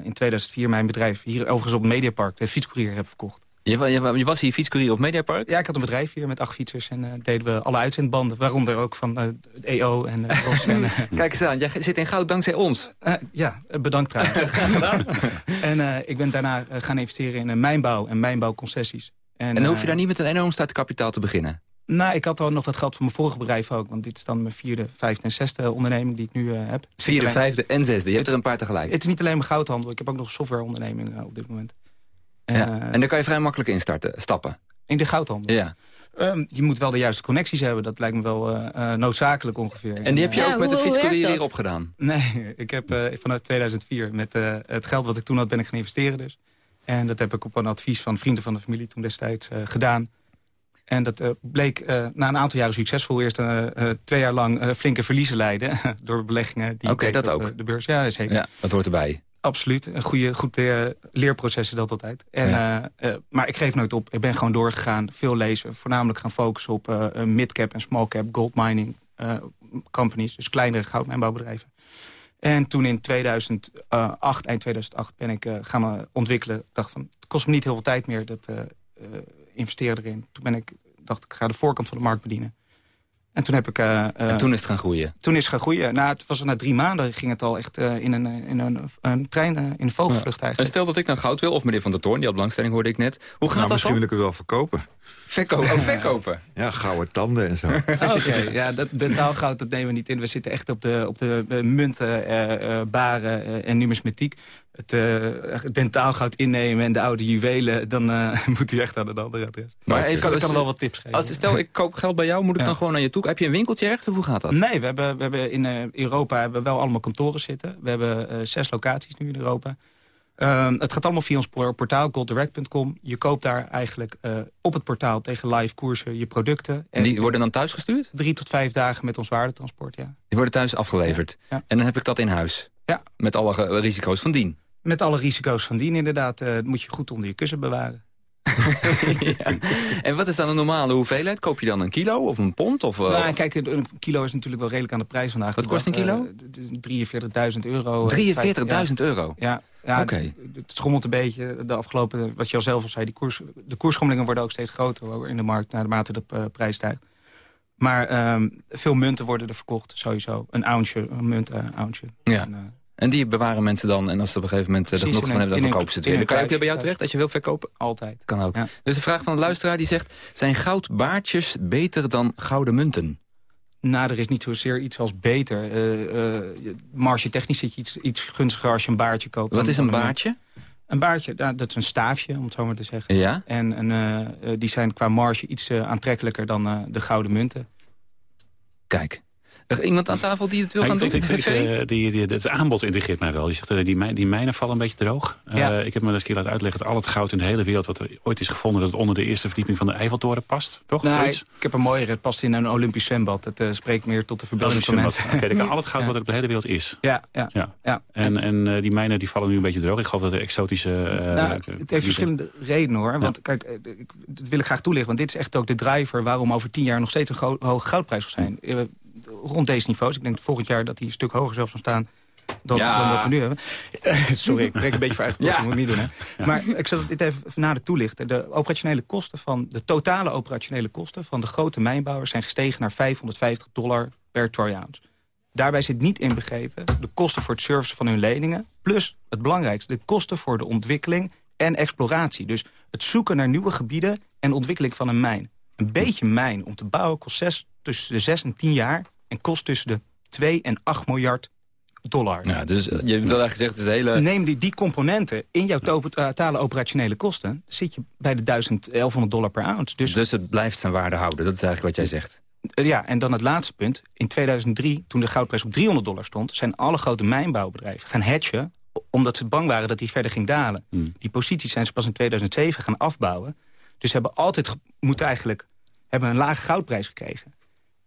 in 2004 mijn bedrijf hier overigens op het Mediapark, de fietscourier, heb verkocht. Je, je, je, was hier fietscourier op Mediapark? Ja, ik had een bedrijf hier met acht fietsers en uh, deden we alle uitzendbanden. Waaronder ook van het EO en Ros. en, Kijk eens aan, jij zit in goud dankzij ons. ja, bedankt trouwens. en ik ben daarna gaan investeren in mijnbouw en mijnbouwconcessies. En, en hoef je eh, daar niet met een enorm startkapitaal te beginnen? Nou, ik had al nog wat geld van mijn vorige bedrijf ook. Want dit is dan mijn vierde, vijfde en zesde onderneming die ik nu uh, heb. Vierde, vijfde en zesde? Je hebt er een paar tegelijk. Het is niet alleen mijn goudhandel. Ik heb ook nog een softwareonderneming uh, op dit moment. Ja. en daar kan je vrij makkelijk in starten, stappen? In de goudhandel? Ja. Um, je moet wel de juiste connecties hebben. Dat lijkt me wel uh, noodzakelijk ongeveer. En die heb je ook met de fietscourier hier opgedaan? Nee, ik heb vanuit 2004 met het geld wat ik toen had ben ik gaan investeren dus. En dat heb ik op een advies van vrienden van de familie toen destijds uh, gedaan. En dat uh, bleek uh, na een aantal jaren succesvol. Eerst twee jaar lang flinke verliezen leiden door beleggingen. Oké, okay, dat ook. De beurs, ja, zeker. Ja, dat hoort erbij. Absoluut. Een goede, goed leerproces is dat altijd. En, ja. maar ik geef nooit op. Ik ben gewoon doorgegaan. Veel lezen. Voornamelijk gaan focussen op midcap en smallcap gold mining companies. Dus kleinere goudmijnbouwbedrijven. En toen in 2008, eind 2008, ben ik uh, gaan ontwikkelen. dacht van, het kost me niet heel veel tijd meer, dat uh, investeren erin. Toen ben ik, dacht ik, ga de voorkant van de markt bedienen. En toen heb ik... en toen is het gaan groeien? Toen is het gaan groeien. Nou, het was na drie maanden ging het al echt in, een, in een, een trein, in een vogelvlucht eigenlijk. En stel dat ik nou goud wil, of meneer Van der Toorn, die had belangstelling hoorde ik net. Hoe gaat nou, dat Misschien wil ik het wel verkopen. Verkopen, oh, verkopen. Ja, gouden tanden en zo. Oké, ja, dat, dentaalgoud dat nemen we niet in. We zitten echt op de, op de munten, uh, baren uh, en numismatiek. Het uh, dentaalgoud innemen en de oude juwelen... dan moet u echt aan de andere adres. Maar even, ik kan, ik kan wel wat tips geven. Als, stel, ik koop geld bij jou, moet ik dan gewoon naar je toe? Heb je een winkeltje ergens of hoe gaat dat? Nee, we hebben, we hebben in Europa hebben we wel allemaal kantoren zitten. We hebben zes locaties nu in Europa. Uh, het gaat allemaal via ons portaal, golddirect.com. Je koopt daar eigenlijk uh, op het portaal tegen live koersen je producten. En die worden dan thuis gestuurd? Drie tot vijf dagen met ons waardetransport, ja. Die worden thuis afgeleverd? Ja. En dan heb ik dat in huis? Ja. Met alle risico's van dien? Met alle risico's van dien, inderdaad. Uh, moet je goed onder je kussen bewaren. ja. En wat is dan een normale hoeveelheid? Koop je dan een kilo of een pond? Of, uh... nou, kijk, een kilo is natuurlijk wel redelijk aan de prijs vandaag. Wat kost een kilo? Uh, 43.000 euro. 43.000 euro? Ja, ja, okay. het, schommelt een beetje de afgelopen, wat je al zelf al zei, die koers, de koersschommelingen worden ook steeds groter in de markt naarmate de uh, prijs stijgt. Maar um, veel munten worden er verkocht, sowieso. Een ounce, een munt, uh, ounce. Ja. En, uh, en die bewaren mensen dan. En als ze op een gegeven moment er genoeg van hebben, dan verkopen ze het weer. Dan kan je ook bij jou terecht als je wil verkopen? Altijd. Kan ook. Ja. Dus de vraag van de luisteraar die zegt... zijn goudbaardjes beter dan gouden munten? Nou, er is niet zozeer iets als beter. Uh, uh, marge technisch zit je iets, iets gunstiger als je een baardje koopt. Wat is een baardje? Een baardje, nou, dat is een staafje, om het zo maar te zeggen. Ja? En uh, die zijn qua marge iets aantrekkelijker dan de gouden munten. Kijk, er iemand aan tafel die het wil gaan doen? Ik, ik, uh, die, die, het aanbod integreert mij wel. Je zegt, uh, die, die mijnen vallen een beetje droog. Uh, ja. Ik heb me eens een keer laten uitleggen dat al het goud in de hele wereld... wat er ooit is gevonden, dat het onder de eerste verdieping van de Eiffeltoren past. Toch? Nou, ik heb een mooiere. Het past in een Olympisch zwembad. Het spreekt meer tot de verbeelding van mensen. Oké, okay, kan al het goud wat er op de hele wereld is. Ja, ja. ja. ja. En, en die mijnen die vallen nu een beetje droog. Ik geloof dat de exotische... nou, het heeft verschillende redenen hoor. Want kijk, dat wil ik graag toelichten. Want dit is echt ook de driver waarom over tien jaar nog steeds een hoge goudprijs zal zijn rond deze niveaus. Ik denk volgend jaar dat die een stuk hoger zelfs zal staan dan, ja. dan wat we nu hebben. Sorry, ik breek een beetje voor eigen ja. moet ik niet doen. Hè? Maar ik zal dit even nader toelichten. De operationele kosten van de totale operationele kosten van de grote mijnbouwers zijn gestegen naar 550 dollar per troy ounce. Daarbij zit niet inbegrepen de kosten voor het servicen van hun leningen... plus, het belangrijkste, de kosten voor de ontwikkeling en exploratie. Dus het zoeken naar nieuwe gebieden en ontwikkeling van een mijn. Een beetje mijn om te bouwen kost zes, tussen de 6 en 10 jaar... en kost tussen de 2 en 8 miljard dollar. Ja, dus eh, je wil eigenlijk zeggen, het hele... Neem die, die componenten in jouw totale operationele kosten... zit je bij de 1100 dollar per ounce. Dus, dus het blijft zijn waarde houden, dat is eigenlijk wat jij zegt. Ja, en dan het laatste punt. In 2003, toen de goudprijs op 300 dollar stond... zijn alle grote mijnbouwbedrijven gaan hedgen... omdat ze bang waren dat die verder ging dalen. Hmm. Die posities zijn ze pas in 2007 gaan afbouwen. Dus hebben altijd moeten eigenlijk hebben een lage goudprijs gekregen.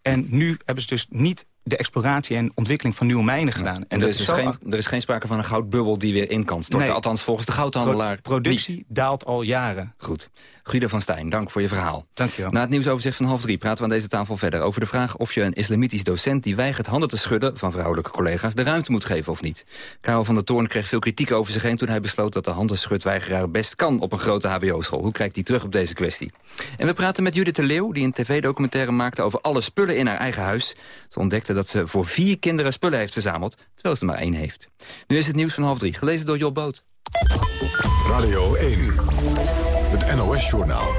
En nu hebben ze dus niet de exploratie en ontwikkeling van nieuwe mijnen gedaan. En, er, is geen, er is geen sprake van een goudbubbel die weer in kan storten. Althans, volgens de goudhandelaar. productie daalt al jaren. Goed. Guido van Stijn, dank voor je verhaal. Dank je wel. Na het nieuwsoverzicht van half drie praten we aan deze tafel verder... over de vraag of je een islamitisch docent die weigert handen te schudden... van vrouwelijke collega's de ruimte moet geven of niet. Karel van der Toorn kreeg veel kritiek over zich heen... toen hij besloot dat de handenschudweigeraar best kan op een grote hbo-school. Hoe kijkt hij terug op deze kwestie? En we praten met Judith de Leeuw, die een tv-documentaire maakte... over alle spullen in haar eigen huis. Ze ontdekte dat ze voor vier kinderen spullen heeft verzameld... terwijl ze er maar één heeft. Nu is het nieuws van half drie, gelezen door Job Boot. Radio 1, het NOS-journaal.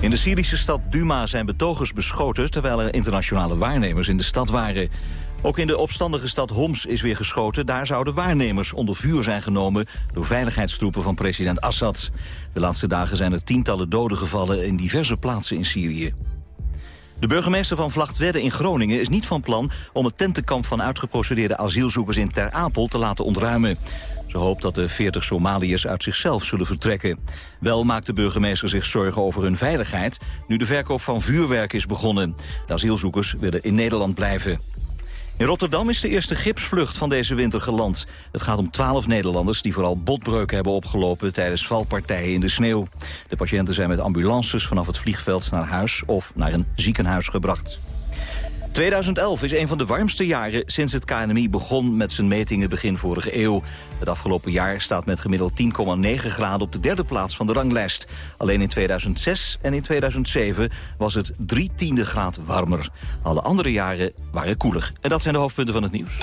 In de Syrische stad Duma zijn betogers beschoten... terwijl er internationale waarnemers in de stad waren. Ook in de opstandige stad Homs is weer geschoten. Daar zouden waarnemers onder vuur zijn genomen... door veiligheidstroepen van president Assad. De laatste dagen zijn er tientallen doden gevallen... in diverse plaatsen in Syrië. De burgemeester van Vlachtwedde in Groningen is niet van plan... om het tentenkamp van uitgeprocedeerde asielzoekers in Ter Apel te laten ontruimen. Ze hoopt dat de 40 Somaliërs uit zichzelf zullen vertrekken. Wel maakt de burgemeester zich zorgen over hun veiligheid... nu de verkoop van vuurwerk is begonnen. De asielzoekers willen in Nederland blijven. In Rotterdam is de eerste gipsvlucht van deze winter geland. Het gaat om twaalf Nederlanders die vooral botbreuken hebben opgelopen... tijdens valpartijen in de sneeuw. De patiënten zijn met ambulances vanaf het vliegveld naar huis... of naar een ziekenhuis gebracht. 2011 is een van de warmste jaren sinds het KNMI begon met zijn metingen begin vorige eeuw. Het afgelopen jaar staat met gemiddeld 10,9 graden op de derde plaats van de ranglijst. Alleen in 2006 en in 2007 was het drie tiende graad warmer. Alle andere jaren waren koeler. En dat zijn de hoofdpunten van het nieuws.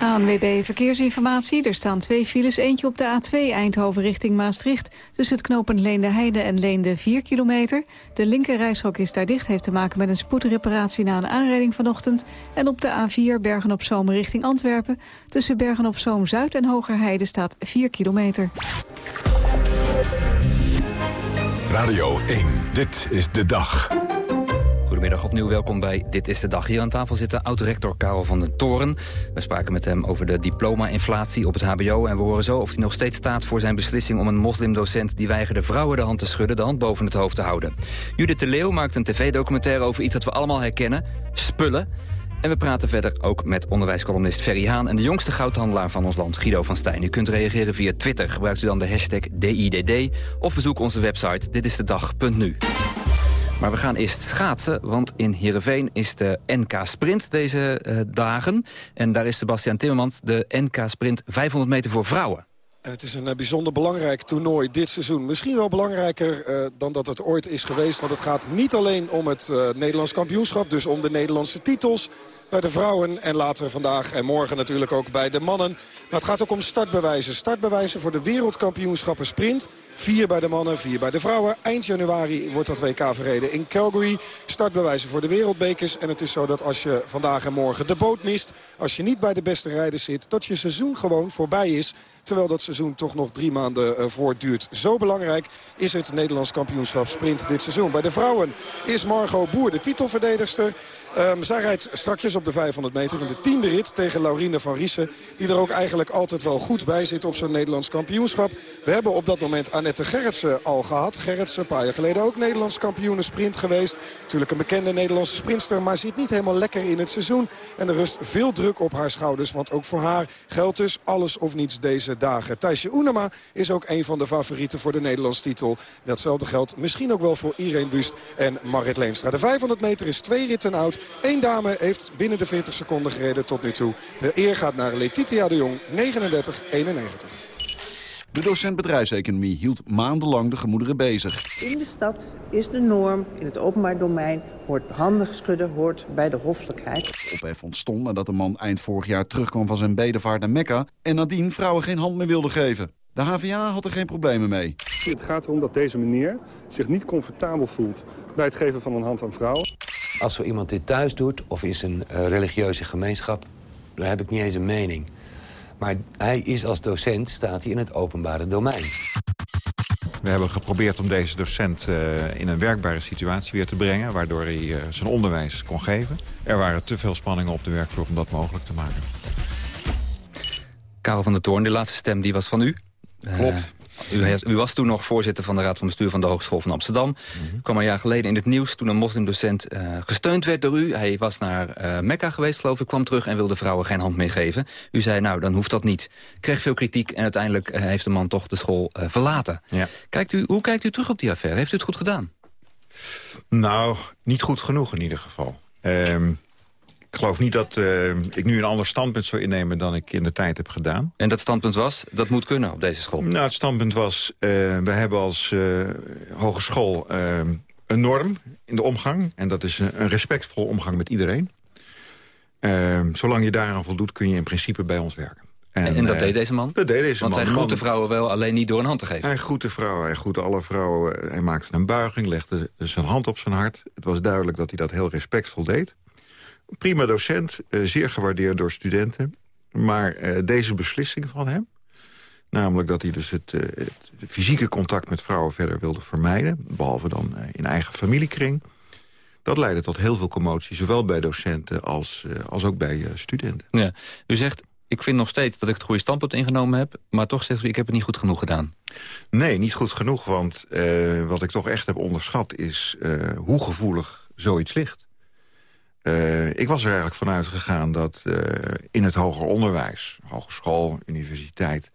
ANWB Verkeersinformatie. Er staan twee files. Eentje op de A2 Eindhoven richting Maastricht. Tussen het knooppunt Leende Heide en Leende 4 kilometer. De linker is daar dicht. Heeft te maken met een spoedreparatie na een aanrijding vanochtend. En op de A4 Bergen-op-Zoom richting Antwerpen. Tussen Bergen-op-Zoom-Zuid en Hogerheide staat 4 kilometer. Radio 1, dit is de dag. Goedemiddag, opnieuw welkom bij Dit is de Dag. Hier aan tafel zit de oud-rector Karel van den Toren. We spraken met hem over de diploma-inflatie op het hbo... en we horen zo of hij nog steeds staat voor zijn beslissing... om een moslimdocent die weigerde vrouwen de hand te schudden... de hand boven het hoofd te houden. Judith de Leeuw maakt een tv-documentaire over iets dat we allemaal herkennen. Spullen. En we praten verder ook met onderwijscolumnist Ferry Haan... en de jongste goudhandelaar van ons land, Guido van Stijn. U kunt reageren via Twitter. Gebruikt u dan de hashtag DIDD of bezoek onze website ditistedag.nu. Maar we gaan eerst schaatsen, want in Heerenveen is de NK Sprint deze uh, dagen. En daar is Sebastian Timmermans de NK Sprint 500 meter voor vrouwen. Het is een bijzonder belangrijk toernooi dit seizoen. Misschien wel belangrijker uh, dan dat het ooit is geweest. Want het gaat niet alleen om het uh, Nederlands kampioenschap. Dus om de Nederlandse titels bij de vrouwen. En later vandaag en morgen natuurlijk ook bij de mannen. Maar het gaat ook om startbewijzen. Startbewijzen voor de wereldkampioenschappen sprint. Vier bij de mannen, vier bij de vrouwen. Eind januari wordt dat WK verreden in Calgary. Startbewijzen voor de wereldbekers. En het is zo dat als je vandaag en morgen de boot mist... als je niet bij de beste rijders zit, dat je seizoen gewoon voorbij is... Terwijl dat seizoen toch nog drie maanden uh, voortduurt. Zo belangrijk is het Nederlands kampioenschap sprint dit seizoen. Bij de vrouwen is Margot Boer de titelverdedigster. Um, zij rijdt strakjes op de 500 meter in de tiende rit tegen Laurine van Riesen. Die er ook eigenlijk altijd wel goed bij zit op zo'n Nederlands kampioenschap. We hebben op dat moment Annette Gerritsen al gehad. Gerritsen een paar jaar geleden ook Nederlands kampioen sprint geweest. Natuurlijk een bekende Nederlandse sprintster. Maar zit niet helemaal lekker in het seizoen. En er rust veel druk op haar schouders. Want ook voor haar geldt dus alles of niets deze dagen. Thijsje Oenema is ook een van de favorieten voor de Nederlandse titel. Datzelfde geldt misschien ook wel voor Irene Wust en Marit Leenstra. De 500 meter is twee ritten oud. Eén dame heeft binnen de 40 seconden gereden tot nu toe. De eer gaat naar Letitia de Jong, 39-91. De docent bedrijfseconomie hield maandenlang de gemoederen bezig. In de stad is de norm, in het openbaar domein, hoort handen schudden, hoort bij de hoffelijkheid. Ophef ontstond nadat de man eind vorig jaar terugkwam van zijn bedevaart naar Mekka... en nadien vrouwen geen hand meer wilde geven. De HVA had er geen problemen mee. Het gaat erom dat deze meneer zich niet comfortabel voelt bij het geven van een hand aan vrouwen. Als zo iemand dit thuis doet of in zijn uh, religieuze gemeenschap, Daar heb ik niet eens een mening. Maar hij is als docent, staat hij in het openbare domein. We hebben geprobeerd om deze docent uh, in een werkbare situatie weer te brengen... waardoor hij uh, zijn onderwijs kon geven. Er waren te veel spanningen op de werkvloer om dat mogelijk te maken. Karel van der Toorn, de laatste stem die was van u. Klopt. U, heeft, u, was toen nog voorzitter van de Raad van Bestuur van de Hogeschool van Amsterdam. Mm kwam een jaar geleden in het nieuws toen een moslimdocent uh, gesteund werd door u. Hij was naar uh, Mekka geweest, geloof ik, kwam terug en wilde vrouwen geen hand meer geven. U zei, nou, dan hoeft dat niet. Kreeg veel kritiek en uiteindelijk uh, heeft de man toch de school verlaten. Ja. Kijkt u, hoe kijkt u terug op die affaire? Heeft u het goed gedaan? Nou, niet goed genoeg in ieder geval. Um, ik geloof niet dat uh, ik nu een ander standpunt zou innemen dan ik in de tijd heb gedaan. En dat standpunt was, dat moet kunnen op deze school? Nou, het standpunt was, uh, we hebben als uh, hogeschool een norm in de omgang. En dat is een, een respectvolle omgang met iedereen. zolang je daaraan voldoet kun je in principe bij ons werken. En, en dat deed deze man? Dat deed deze Want man. hij groette vrouwen wel, alleen niet door een hand te geven. Hij groette vrouwen, hij groette alle vrouwen. Hij maakte een buiging, legde zijn hand op zijn hart. Het was duidelijk dat hij dat heel respectvol deed. Prima docent, zeer gewaardeerd door studenten. Maar uh, deze beslissing van hem... namelijk dat hij dus het, uh, het, fysieke contact met vrouwen verder wilde vermijden... behalve dan in eigen familiekring... dat leidde tot heel veel commotie, zowel bij docenten als, als ook bij studenten. Ja. U zegt, ik vind nog steeds dat ik het goede standpunt ingenomen heb... maar toch zegt u, ik heb het niet goed genoeg gedaan. Nee, niet goed genoeg, want wat ik toch echt heb onderschat... is hoe gevoelig zoiets ligt. Uh, ik was er eigenlijk vanuit gegaan dat uh, in het hoger onderwijs... hogeschool, universiteit...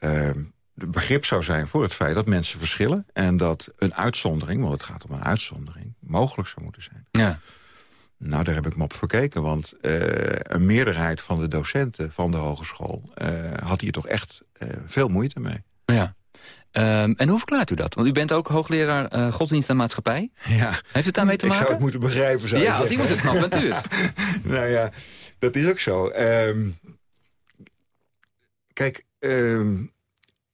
Uh, begrip zou zijn voor het feit dat mensen verschillen... en dat een uitzondering, want het gaat om een uitzondering... mogelijk zou moeten zijn. Ja. Nou, daar heb ik me op verkeken, want een meerderheid van de docenten van de hogeschool... had hier toch echt veel moeite mee. Ja. Um, en hoe verklaart u dat? Want u bent ook hoogleraar uh, godsdienst en maatschappij. Ja. Heeft het daarmee te maken? Ik zou het moeten begrijpen, zou Ja, als iemand het snapt, bent u het. nou ja, dat is ook zo. Um, kijk, um,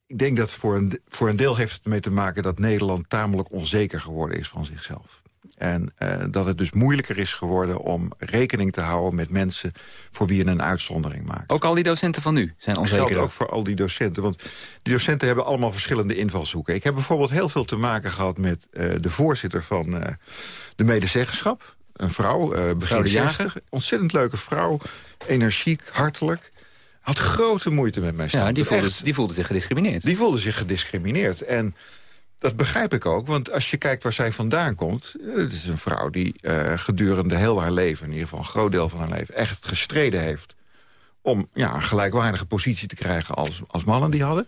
ik denk dat voor een, voor een deel heeft het mee te maken... dat Nederland tamelijk onzeker geworden is van zichzelf. En uh, dat het dus moeilijker is geworden om rekening te houden met mensen voor wie je een uitzondering maakt. Ook al die docenten van nu zijn onzeker? Dat geldt ook voor al die docenten, want die docenten hebben allemaal verschillende invalshoeken. Ik heb bijvoorbeeld heel veel te maken gehad met uh, de voorzitter van uh, de medezeggenschap. Een vrouw, begin 60, ontzettend leuke vrouw, energiek, hartelijk. Had grote moeite met mijn standpunt. Ja, die voelde, die voelde zich gediscrimineerd. Die voelde zich gediscrimineerd. En dat begrijp ik ook, want als je kijkt waar zij vandaan komt... het is een vrouw die uh, gedurende heel haar leven... in ieder geval een groot deel van haar leven... echt gestreden heeft om ja, een gelijkwaardige positie te krijgen... als, als mannen die hadden.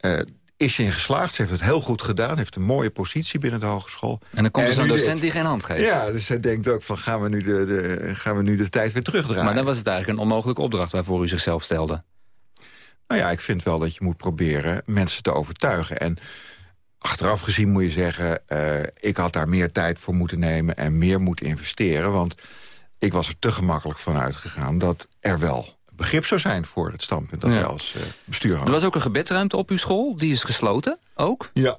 Uh, is ze in geslaagd, ze heeft het heel goed gedaan... heeft een mooie positie binnen de hogeschool. En dan komt er zo'n docent die geen hand geeft. Ja, dus zij denkt ook van gaan we, nu de, de, gaan we nu de tijd weer terugdraaien. Maar dan was het eigenlijk een onmogelijke opdracht... waarvoor u zichzelf stelde. Nou ja, ik vind wel dat je moet proberen mensen te overtuigen. En Achteraf gezien moet je zeggen, uh, ik had daar meer tijd voor moeten nemen... en meer moeten investeren, want ik was er te gemakkelijk van uitgegaan... dat er wel begrip zou zijn voor het standpunt dat ja. wij als uh, bestuur hadden. Er was ook een gebedsruimte op uw school, die is gesloten, ook? Ja.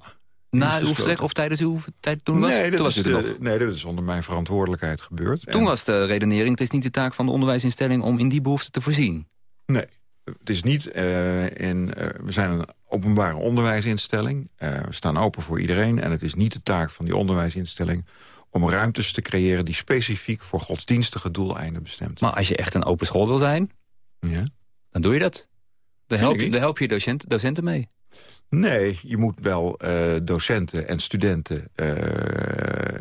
Na uw vertrek of tijdens uw tijd toen was? Nee, dat, toen is, was de, nee dat is onder mijn verantwoordelijkheid gebeurd. Toen en... was de redenering, het is niet de taak van de onderwijsinstelling... om in die behoefte te voorzien. Nee, het is niet uh, in... Uh, we zijn een openbare onderwijsinstelling. Uh, we staan open voor iedereen. En het is niet de taak van die onderwijsinstelling... om ruimtes te creëren die specifiek voor godsdienstige doeleinden bestemd zijn. Maar als je echt een open school wil zijn, ja. dan doe je dat. Daar help, je, daar help je docent, docenten mee. Nee, je moet wel uh, docenten en studenten uh,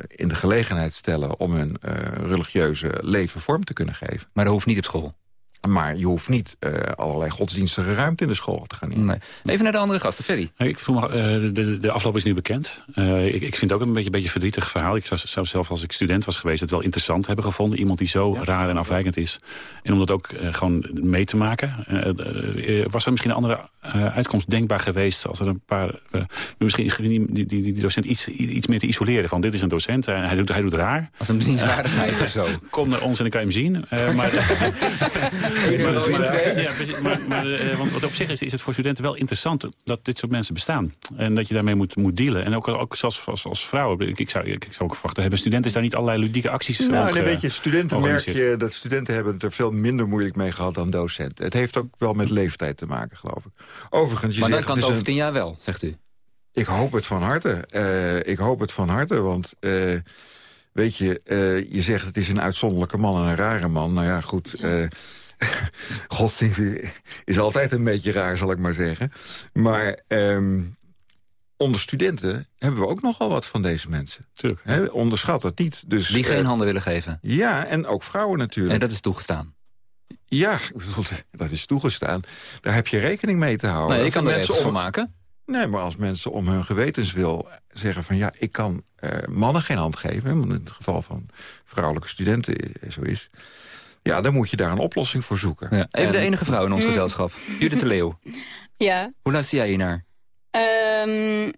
in de gelegenheid stellen... om hun uh, religieuze leven vorm te kunnen geven. Maar dat hoeft niet op school? Maar je hoeft niet uh, allerlei godsdienstige ruimte in de school te gaan nemen. Nee. Even naar de andere gasten, Ferry. Ik voel me, uh, de, de afloop is nu bekend. Uh, ik, ik vind het ook een beetje een beetje verdrietig verhaal. Ik zou, zou zelf als ik student was geweest het wel interessant hebben gevonden. Iemand die zo ja. raar en afwijkend is. En om dat ook gewoon mee te maken. was er misschien een andere uh, uitkomst denkbaar geweest... als er een paar... Uh, misschien die, die, die, docent iets, iets meer te isoleren. Van dit is een docent, en hij, doet, hij doet raar. Als een bezienswaardigheid of zo. Kom naar ons en dan kan je hem zien. Maar, want op zich is, is het voor studenten wel interessant... dat dit soort mensen bestaan. En dat je daarmee moet, moet dealen. En ook, ook als, als, als vrouw. Ik, ik, zou, ik, zou ook verwachten, hebben studenten is daar niet allerlei ludieke acties Nou, een beetje studenten merk je dat studenten hebben het er veel minder moeilijk mee gehad dan docenten. Het heeft ook wel met leeftijd te maken, geloof ik. Overigens, maar dan zegt, kan het over een- tien jaar wel, zegt u. Ik hoop het van harte. Eh, ik hoop het van harte, want... eh, weet je, eh, je zegt het is een uitzonderlijke man en een rare man. Nou ja, goed... eh, godsdienst is- is altijd een beetje raar, zal ik maar zeggen. Maar ehm, onder studenten hebben we ook nogal wat van deze mensen. Tuurlijk. Hè, onderschat het niet. Dus, Die geen handen willen geven. Ja, en ook vrouwen natuurlijk. En dat is toegestaan. Ja, ik bedoel, dat is toegestaan. Daar heb je rekening mee te houden. Nee, je Als kan er mensen van maken. Nee, maar als mensen om hun gewetenswil zeggen van... ja, ik kan eh, mannen geen hand geven... want in het geval van vrouwelijke studenten eh, zo is... ja, dan moet je daar een oplossing voor zoeken. Ja. Even de En- enige vrouw in ons Mm. gezelschap. Judith de Leeuw. Ja. Hoe luister jij hier naar? Ehm,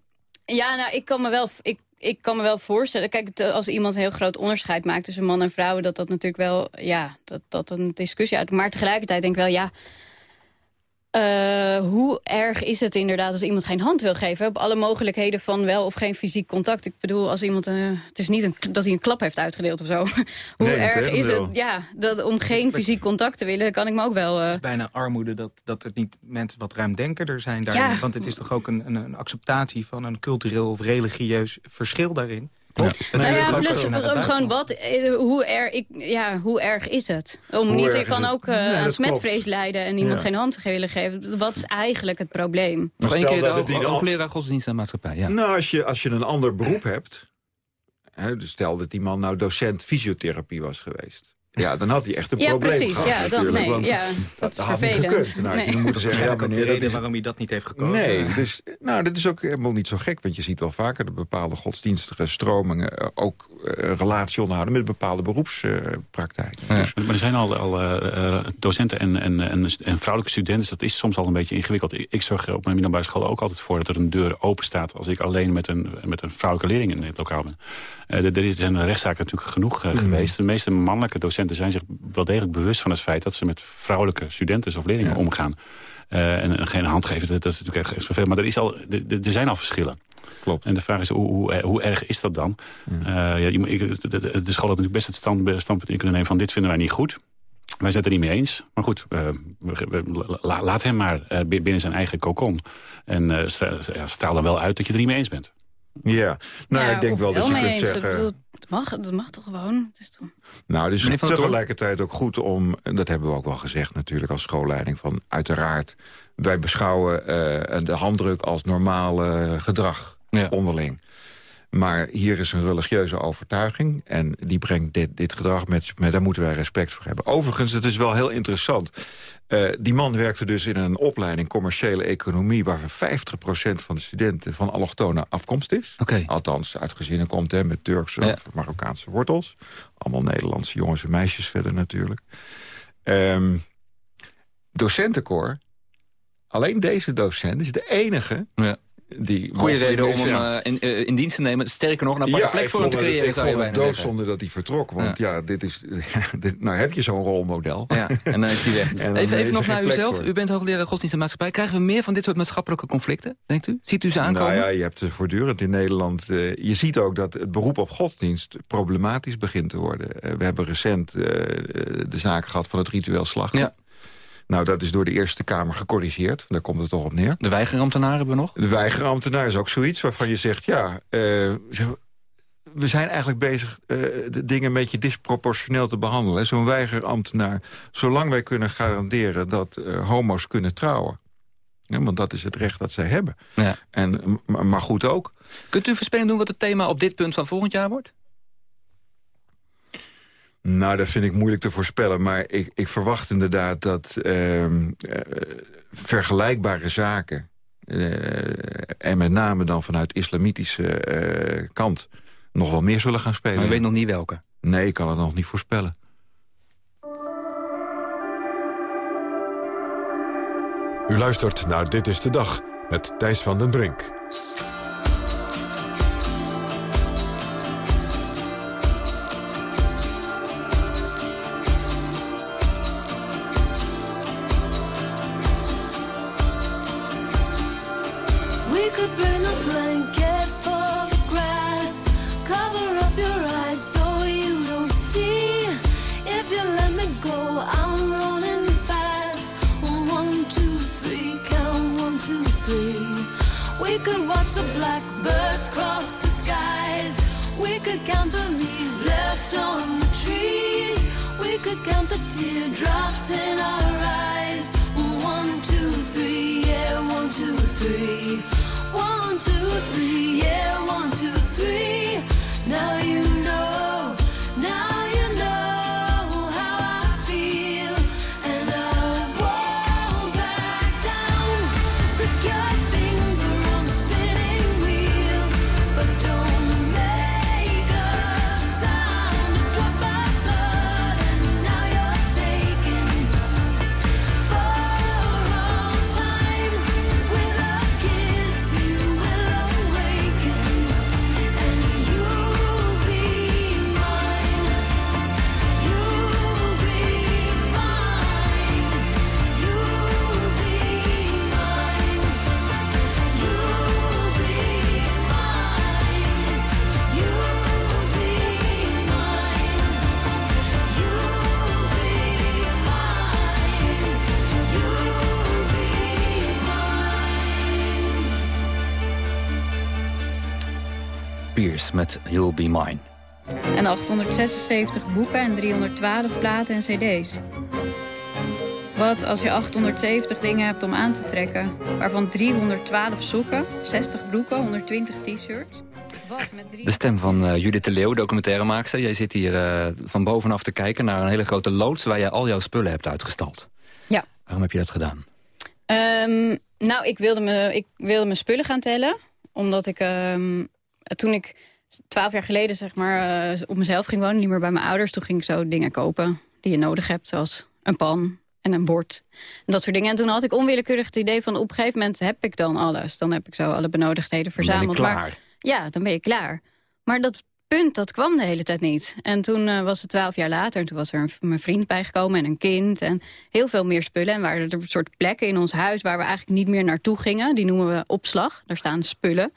ja, nou, ik kan me wel... Ik, ik kan me wel voorstellen, kijk, het, als iemand een heel groot onderscheid maakt tussen man en vrouw, dat dat natuurlijk wel, ja, dat dat een discussie uit. Maar tegelijkertijd denk ik wel, ja, eh, hoe erg is het inderdaad als iemand geen hand wil geven? Op alle mogelijkheden van wel of geen fysiek contact. Ik bedoel, als iemand, eh, het is niet een, dat hij een klap heeft uitgedeeld of zo. hoe Nee, erg is het, ja, dat, om geen fysiek contact te willen, kan ik me ook wel... eh, Het is bijna armoede dat, dat er niet mensen wat ruimdenkerder zijn daarin. Ja. Want het is toch ook een, een, een acceptatie van een cultureel of religieus verschil daarin. Klopt. Nou ja, plus naar het eh, gewoon wat, eh, hoe, erg, ik, ja, hoe erg is het? Om Hoe niet, je kan ook eh, Nee, aan smetvrees lijden en iemand Ja. geen hand willen geven. Wat is eigenlijk het probleem? Nog één keer de dat hoog- al- hoogleraar godsdienst en maatschappij. Ja. Nou, als je, als je een ander beroep hebt... Hè, dus stel dat die man nou docent fysiotherapie was geweest... Ja, dan had hij echt een Ja, probleem precies. gehad Ja, dan, nee, want ja, dat is had niet vervelend. gekund. Nou, je Nee. dan moet zeggen, ja, Waarschijnlijk ook de meneer, reden is- waarom hij dat niet heeft gekozen. Nee, dus, nou, dat is ook helemaal niet zo gek. Want je ziet wel vaker dat bepaalde godsdienstige stromingen... eh, ook eh, een relatie onderhouden met bepaalde beroepspraktijken. Ja. Maar er zijn al, al eh, docenten en, en, en, en vrouwelijke studenten. Dus dat is soms al een beetje ingewikkeld. Ik, ik zorg er op mijn middelbare school ook altijd voor... dat er een deur open staat als ik alleen met een, met een vrouwelijke leerling in het lokaal ben. Eh, er- zijn rechtszaken natuurlijk genoeg eh, geweest. De meeste mannelijke docenten zijn zich wel degelijk bewust van het feit... dat ze met vrouwelijke studenten of leerlingen omgaan. Eh, en, en geen hand geven, dat, dat is natuurlijk echt, echt vervelend. Maar er, is al, er, er zijn al verschillen. Klopt. En de vraag is, hoe, hoe, hoe erg is dat dan? Eh, ja, de, de- school had natuurlijk best het stand, standpunt in kunnen nemen... van dit vinden wij niet goed. Wij zijn het er niet mee eens. Maar goed, eh, la- laat hem maar eh, bi- binnen zijn eigen kokon. En eh, straal dan wel uit dat je het er niet mee eens bent. Ja, nou, Ja, ik denk wel dat je kunt zeggen... bedoel, Het mag, dat mag toch gewoon? Het is toch... Nou, het is tegelijkertijd ook goed om... en dat hebben we ook wel gezegd natuurlijk als schoolleiding... van uiteraard, wij beschouwen eh, de handdruk als normaal eh, gedrag onderling. Maar hier is een religieuze overtuiging... en die brengt dit, dit gedrag met zich mee. Daar moeten wij respect voor hebben. Overigens, het is wel heel interessant. Eh, die man werkte dus in een opleiding commerciële economie... waar 50% van de studenten van allochtone afkomst is. Althans, uit gezinnen komt hè, met Turkse Ja. of Marokkaanse wortels. Allemaal Nederlandse jongens en meisjes verder natuurlijk. Docentenkoor. Alleen deze docent is de enige... Ja. Die Goede reden om hem ja. eh, in, eh, in dienst te nemen. Sterker nog, een aparte plek voor hem te vond het- creëren, zou je bijna zeggen. dat hij vertrok. Want ja, dit is, dit, nou heb je zo'n rolmodel. Ja, en dan is hij weg. Even even nog naar uzelf. U bent hoogleraar godsdienst en maatschappij. Krijgen we meer van dit soort maatschappelijke conflicten, denkt u? Ziet u ze aankomen? Nou ja, je hebt voortdurend in Nederland... eh, je ziet ook dat het beroep op godsdienst problematisch begint te worden. We hebben recent de zaak gehad van het ritueel slachten. Nou, dat is door de Eerste Kamer gecorrigeerd. Daar komt het toch op neer. De weigerambtenaren hebben we nog? De weigerambtenaar is ook zoiets waarvan je zegt... ja, eh, we zijn eigenlijk bezig eh, de dingen een beetje disproportioneel te behandelen. Zo'n weigerambtenaar, zolang wij kunnen garanderen... dat eh, homo's kunnen trouwen. Ja, want dat is het recht dat zij hebben. Ja. En, maar, goed ook. Kunt u een voorspelling doen wat het thema op dit punt van volgend jaar wordt? Nou, dat vind ik moeilijk te voorspellen. Maar ik, ik verwacht inderdaad dat ehm, eh, vergelijkbare zaken... eh, en met name dan vanuit islamitische eh, kant... nog wel meer zullen gaan spelen. Maar u weet nog niet welke? Nee, ik kan het nog niet voorspellen. U luistert naar Dit is de Dag met Thijs van den Brink. Count the leaves left on the trees. We could count the teardrops in our eyes. One, two, three, yeah, one, two, three. You'll Be Mine. En 876 boeken en 312 platen en cd's. Wat als je 870 dingen hebt om aan te trekken? Waarvan 312 sokken, 60 broeken, 120 t-shirts. Wat met drie... De stem van eh, Judith de Leeuw, documentairemaakster. Jij zit hier eh, van bovenaf te kijken naar een hele grote loods... waar jij al jouw spullen hebt uitgestald. Ja. Waarom heb je dat gedaan? Ehm, nou, ik wilde, me, ik wilde mijn spullen gaan tellen. Omdat ik, ehm, toen ik twaalf jaar geleden zeg maar, eh, op mezelf ging wonen... niet meer bij mijn ouders, toen ging ik zo dingen kopen die je nodig hebt. Zoals een pan en een bord. En dat soort dingen. En toen had ik onwillekeurig het idee van... op een gegeven moment heb ik dan alles. Dan heb ik zo alle benodigdheden verzameld. klaar. Maar, ja, dan ben je klaar. Maar dat punt, dat kwam de hele tijd niet. En toen eh, was het twaalf jaar later. En toen was er een, mijn vriend bijgekomen en een kind. En heel veel meer spullen. En waren er een soort plekken in ons huis... waar we eigenlijk niet meer naartoe gingen. Die noemen we opslag. Daar staan spullen.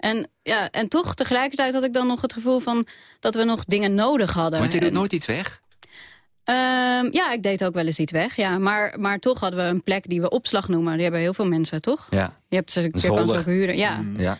En, ja, en toch tegelijkertijd had ik dan nog het gevoel van... dat we nog dingen nodig hadden. Want je doet En- nooit iets weg? Ehm, ja, ik deed ook wel eens iets weg. Ja. Maar, maar toch hadden we een plek die we opslag noemen. Die hebben heel veel mensen, toch? Ja. Je hebt ze, kan ook huren. Ja. Ja.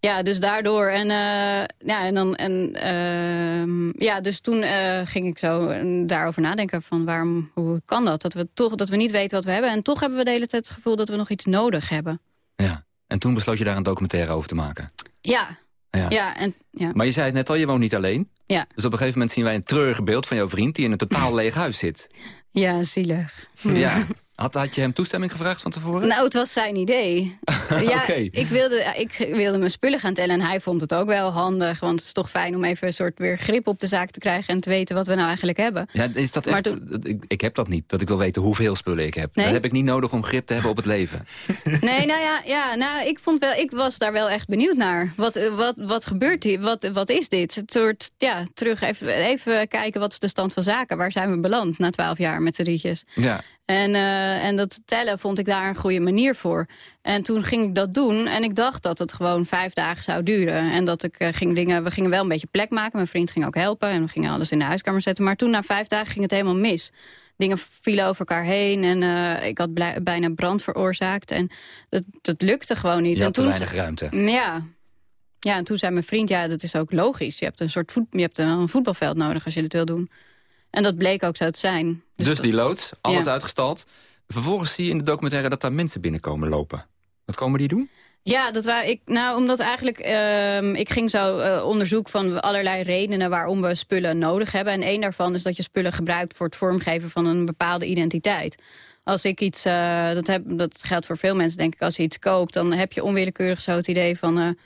Ja, dus daardoor. En, eh, ja, en, dan, en ehm, ja, dus toen eh, ging ik zo eh, daarover nadenken van waarom, hoe kan dat? Dat we toch dat we niet weten wat we hebben. En toch hebben we de hele tijd het gevoel dat we nog iets nodig hebben. ja. En toen besloot je daar een documentaire over te maken. Ja. Ja. Ja, en, ja. Maar je zei het net al, je woont niet alleen. Ja. Dus op een gegeven moment zien wij een treurig beeld van jouw vriend... die in een totaal leeg huis zit. ja, zielig. Ja. Had, had je hem toestemming gevraagd van tevoren? Nou, het was zijn idee. ja, Oké. ik, wilde, ik wilde mijn spullen gaan tellen en hij vond het ook wel handig. Want het is toch fijn om even een soort weer grip op de zaak te krijgen... en te weten wat we nou eigenlijk hebben. Ja, is dat echt, ik, ik heb dat niet, dat ik wil weten hoeveel spullen ik heb. Nee? Dat heb ik niet nodig om grip te hebben op het leven. Nee, nou ja, ja nou, ik, vond wel, ik was daar wel echt benieuwd naar. Wat, wat, wat gebeurt hier? Wat, wat is dit? Het soort, ja, terug even, even kijken wat is de stand van zaken. Waar zijn we beland na twaalf jaar met z'n drietjes? Ja. En, eh, en dat tellen vond ik daar een goede manier voor. En toen ging ik dat doen en ik dacht dat het gewoon vijf dagen zou duren. En dat ik eh, ging dingen, we gingen wel een beetje plek maken. Mijn vriend ging ook helpen en we gingen alles in de huiskamer zetten. Maar toen na vijf dagen ging het helemaal mis. Dingen vielen over elkaar heen en eh, ik had bijna brand veroorzaakt. En dat, dat lukte gewoon niet. Je en had te toen, weinig ruimte. Ja. ja, en toen zei mijn vriend, ja, dat is ook logisch. Je hebt een soort voet, je hebt een voetbalveld nodig als je dit wil doen. En dat bleek ook zo te zijn. Dus, die loods, alles Ja. uitgestald. Vervolgens zie je in de documentaire dat daar mensen binnenkomen lopen. Wat komen die doen? Ja, dat waren ik. Nou, omdat eigenlijk ehm, ik ging zo eh, onderzoek van allerlei redenen waarom we spullen nodig hebben. En één daarvan is dat je spullen gebruikt voor het vormgeven van een bepaalde identiteit. Als ik iets, eh, dat, heb, dat geldt voor veel mensen, denk ik, als je iets koopt, dan heb je onwillekeurig zo het idee van.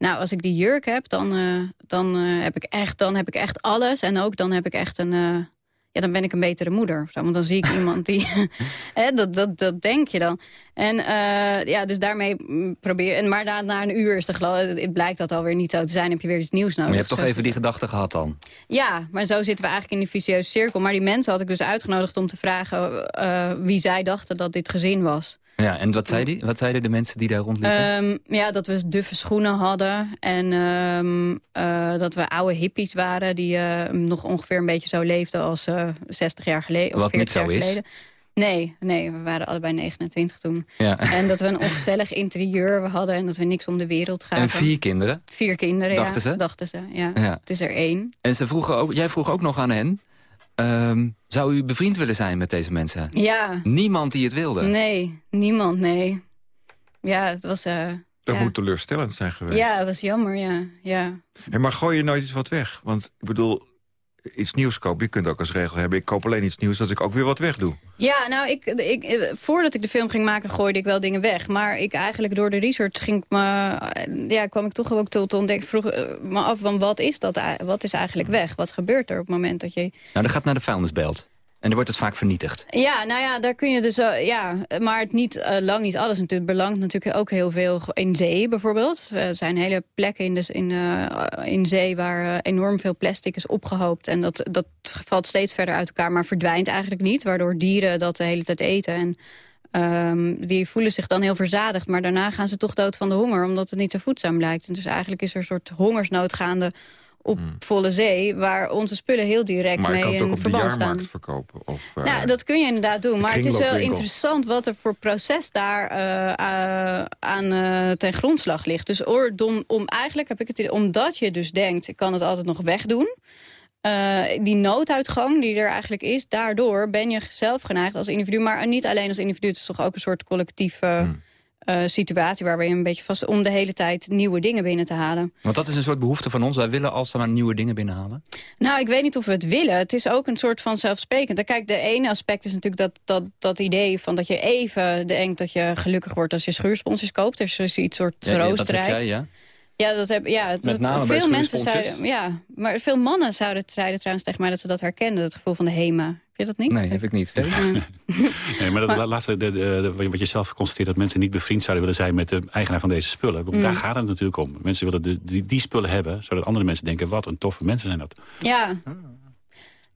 Nou, als ik die jurk heb, dan, eh, dan, eh, heb ik echt, dan heb ik echt alles. En ook dan heb ik echt een. eh, ja, dan ben ik een betere moeder. Of zo. Want dan zie ik iemand die... hè, dat, dat, dat denk je dan. En ja, dus daarmee mm, probeer... En, maar na, na een uur is de gelo- het blijkt dat alweer niet zo te zijn. heb je weer iets nieuws nodig. Maar je hebt toch even die gedachte gehad dan? Ja, maar zo zitten we eigenlijk in die vicieuze cirkel. Maar die mensen had ik dus uitgenodigd om te vragen... wie zij dachten dat dit gezin was. Ja, en wat, zei die? wat zeiden de mensen die daar rondliepen? Ehm, ja, dat we duffe schoenen hadden. En ehm, eh, dat we oude hippies waren die eh, nog ongeveer een beetje zo leefden als eh 60 jaar geleden. Of Wat 40 niet zo jaar is. geleden. Nee, nee, we waren allebei 29 toen. Ja. En dat we een ongezellig interieur hadden en dat we niks om de wereld gaven. En vier kinderen? Vier kinderen, Dachten ja. ze? Dachten ze, ja. Ja. Het is er één. En ze vroegen ook, jij vroeg ook nog aan hen... ehm, zou u bevriend willen zijn met deze mensen? Ja. Niemand die het wilde? Nee, niemand, nee. Ja, het was... eh, Dat ja. moet teleurstellend zijn geweest. Ja, dat was jammer, ja. ja. En maar gooi je nooit iets wat weg? Want ik bedoel, iets nieuws kopen, je kunt ook als regel hebben... ik koop alleen iets nieuws dat ik ook weer wat weg doe. Ja, nou, ik, ik, eh, voordat ik de film ging maken, gooide ik wel dingen weg. Maar ik eigenlijk door de research ging ik me, ja, kwam ik toch ook tot ontdekken, vroeg eh, me af van wat is dat, wat is eigenlijk weg? Wat gebeurt er op het moment dat je... Nou, dat gaat naar de vuilnisbelt. En dan wordt het vaak vernietigd. Ja, nou ja, daar kun je dus, eh, ja, maar het niet, eh, lang niet alles. Het belangt natuurlijk ook heel veel in zee bijvoorbeeld. Er zijn hele plekken in, de, in, eh, in zee waar eh, enorm veel plastic is opgehoopt. En dat, dat valt steeds verder uit elkaar, maar verdwijnt eigenlijk niet. Waardoor dieren dat de hele tijd eten. En ehm, die voelen zich dan heel verzadigd. Maar daarna gaan ze toch dood van de honger, omdat het niet zo voedzaam blijkt. En dus eigenlijk is er een soort hongersnood gaande op volle zee... waar onze spullen heel direct Hmm. maar je mee kan het ook in op de verband staan. jaarmarkt verkopen. Of, eh, Nou, dat kun je inderdaad doen. Maar het is wel interessant wat er voor proces daar eh, eh, aan eh, ten grondslag ligt. Dus oordom, om, eigenlijk heb ik het idee, omdat je dus denkt... ik kan het altijd nog wegdoen... eh, die nooduitgang die er eigenlijk is... daardoor ben je zelf geneigd als individu... maar niet alleen als individu, het is toch ook een soort collectieve... Hmm. Eh, situatie waar we een beetje vast om de hele tijd nieuwe dingen binnen te halen. Want dat is een soort behoefte van ons. Wij willen alsmaar nieuwe dingen binnenhalen. Nou, ik weet niet of we het willen. Het is ook een soort van zelfsprekend. En Kijk, de ene aspect is natuurlijk dat, dat, dat idee van dat je even denkt dat je gelukkig wordt als je schuursponsjes koopt. Dus er is iets soort Ja, ja, dat heb troostrijk. jij, ja. Ja, dat heb, ja, het- Met name veel mensen zeiden, ja, maar veel mannen zouden zeiden trouwens tegen mij dat ze dat herkenden, het gevoel van de HEMA. Heb je dat niet? Nee, heb ik niet. Nee, maar dat la- laatste, de, de, de- wat je zelf constateert... dat mensen niet bevriend zouden willen zijn met de eigenaar van deze spullen. Mm. Daar gaat het natuurlijk om. Mensen willen de, die, die spullen hebben, zodat andere mensen denken... wat een toffe mensen zijn dat. Ja.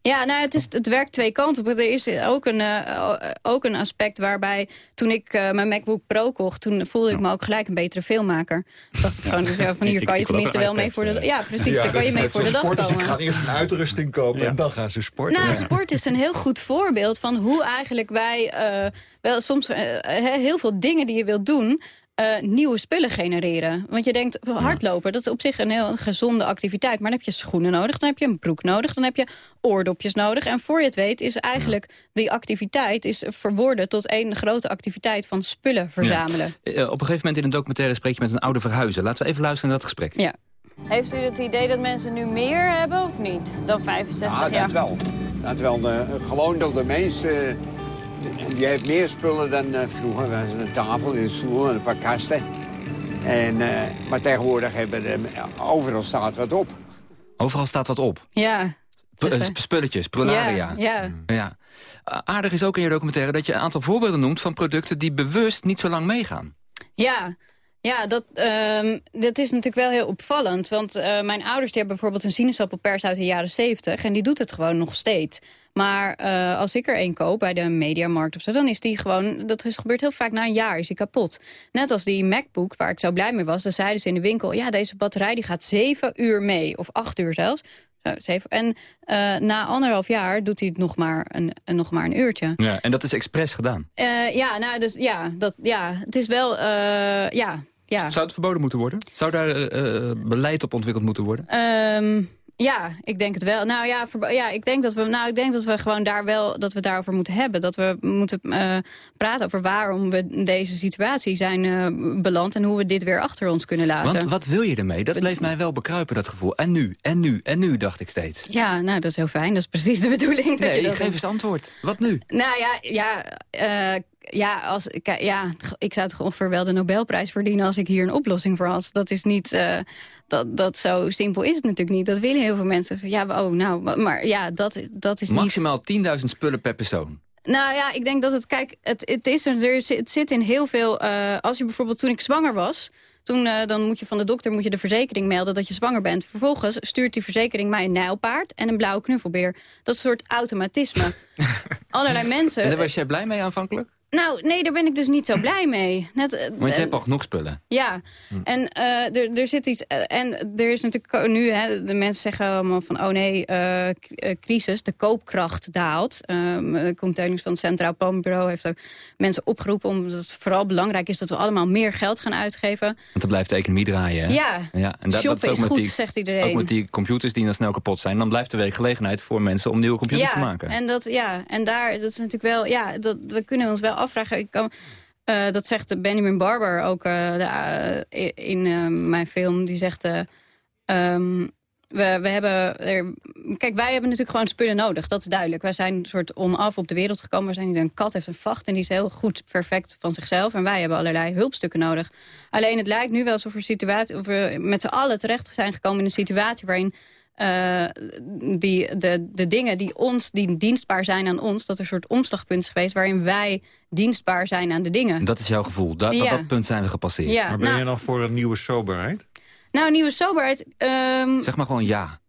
Ja, nou, het, is, het werkt twee kanten. Er is ook een, eh, ook een aspect waarbij toen ik eh, mijn MacBook Pro kocht... toen voelde ik me ook gelijk een betere filmmaker. dacht ik gewoon, dus, ja, van hier Ik- kan je ik tenminste wel mee voor de... eh. Ja, precies, Ja, daar kan je dat mee voor de dag sport, dus komen. ik ga eerst een uitrusting kopen en dan gaan ze sporten. Nou, sport is een heel goed voorbeeld van hoe eigenlijk wij wel soms he- heel veel dingen die je wilt doen. Eh, nieuwe spullen genereren. Want je denkt, hardlopen, dat is op zich een heel gezonde activiteit. Maar dan heb je schoenen nodig, dan heb je een broek nodig... dan heb je oordopjes nodig. En voor je het weet is eigenlijk die activiteit... is verworden tot één grote activiteit van spullen verzamelen. Ja. Eh, op een gegeven moment in een documentaire spreek je met een oude verhuizer. Laten we even luisteren naar dat gesprek. Ja. Heeft u het idee dat mensen nu meer hebben of niet dan 65 Ja, jaar? dat wel. Dat wel. De, gewoon dat de mensen... Die heeft meer spullen dan eh, vroeger. Dat is een tafel, een stoel en een paar kasten. En, eh, maar tegenwoordig hebben de, overal staat wat op. Overal staat wat op. Ja. P- eh, spulletjes, prularia. Ja, ja. Aardig is ook in je documentaire dat je een aantal voorbeelden noemt... van producten die bewust niet zo lang meegaan. Ja, ja dat, ehm, dat is natuurlijk wel heel opvallend. Want eh, mijn ouders die hebben bijvoorbeeld een sinaasappelpers uit de jaren 70... en die doet het gewoon nog steeds. Maar eh, als ik er één koop bij de Mediamarkt of zo... dan is die gewoon, dat is, gebeurt heel vaak na een jaar, is die kapot. Net als die MacBook, waar ik zo blij mee was... dan zeiden ze in de winkel, ja, deze batterij die gaat zeven uur mee. Of acht uur zelfs. En eh, na anderhalf jaar doet hij het nog maar een, een- nog maar een uurtje. Ja, en dat is expres gedaan. Eh, ja, nou, dus ja, dat, ja, het is wel, eh, ja, ja. Zou het verboden moeten worden? Zou daar beleid op ontwikkeld moeten worden? Ehm, ja, ik denk het wel. Nou ja, ja, ik denk dat we, nou, ik denk dat we gewoon daar wel, dat we daarover moeten hebben. Dat we moeten eh, praten over waarom we in deze situatie zijn eh, beland en hoe we dit weer achter ons kunnen laten. Want wat wil je ermee? Dat bleef mij wel bekruipen, dat gevoel. En nu, en nu, en nu, dacht ik steeds. Ja, nou, dat is heel fijn. Dat is precies de bedoeling. Nee, dat geef eens antwoord. Wat nu? Nou ja, ja eh, ja, als, ja, ik zou toch ongeveer wel de Nobelprijs verdienen... als ik hier een oplossing voor had. Dat is niet... dat, dat zo simpel is het natuurlijk niet. Dat willen heel veel mensen. Ja, oh, nou, maar ja, dat, dat is niet... Maximaal 10.000 spullen per persoon. Nou ja, ik denk dat het, kijk, het, het, is, er, zit- het zit in heel veel... eh, als je bijvoorbeeld toen ik zwanger was... Toen, eh, dan moet je van de dokter moet je de verzekering melden dat je zwanger bent. Vervolgens stuurt die verzekering mij een nijlpaard en een blauwe knuffelbeer. Dat soort automatisme. Allerlei mensen... En daar was jij blij mee aanvankelijk? Nou, nee, daar ben ik dus niet zo blij mee. Net, eh, Want je eh, hebt al genoeg spullen. ja, en eh, er, er zit iets. eh, en er is natuurlijk ook nu, hè, de mensen zeggen allemaal van: oh nee, eh, eh, crisis, de koopkracht daalt. Um, de conteunings van het Centraal Planbureau heeft ook mensen opgeroepen omdat het vooral belangrijk is dat we allemaal meer geld gaan uitgeven. Want dan blijft de economie draaien. Hè? Ja, ja. En shoppen is met goed, die, zegt iedereen. Ook met die computers die dan snel kapot zijn. Dan blijft er werkgelegenheid voor mensen om nieuwe computers te maken. En dat, ja, en daar, dat is natuurlijk wel, ja, dat, we kunnen ons wel afvragen. Ik kan, eh, dat zegt Benjamin Barber ook eh, eh, in mijn film. Die zegt, eh, ehm, we, we hebben, kijk, wij hebben natuurlijk gewoon spullen nodig. Dat is duidelijk. Wij zijn een soort onaf op de wereld gekomen. We zijn niet een kat heeft een vacht en die is heel goed, perfect van zichzelf. En wij hebben allerlei hulpstukken nodig. Alleen het lijkt nu wel alsof we, situatie, of we met z'n allen terecht zijn gekomen in een situatie waarin eh, die, de, de dingen die ons die dienstbaar zijn aan ons... dat er een soort omslagpunt is geweest... waarin wij dienstbaar zijn aan de dingen. Dat is jouw gevoel. Da- Ja. Op dat punt zijn we gepasseerd. Ja, maar ben nou- je dan voor een nieuwe soberheid? Nou, nieuwe soberheid... ehm, Zeg maar gewoon ja.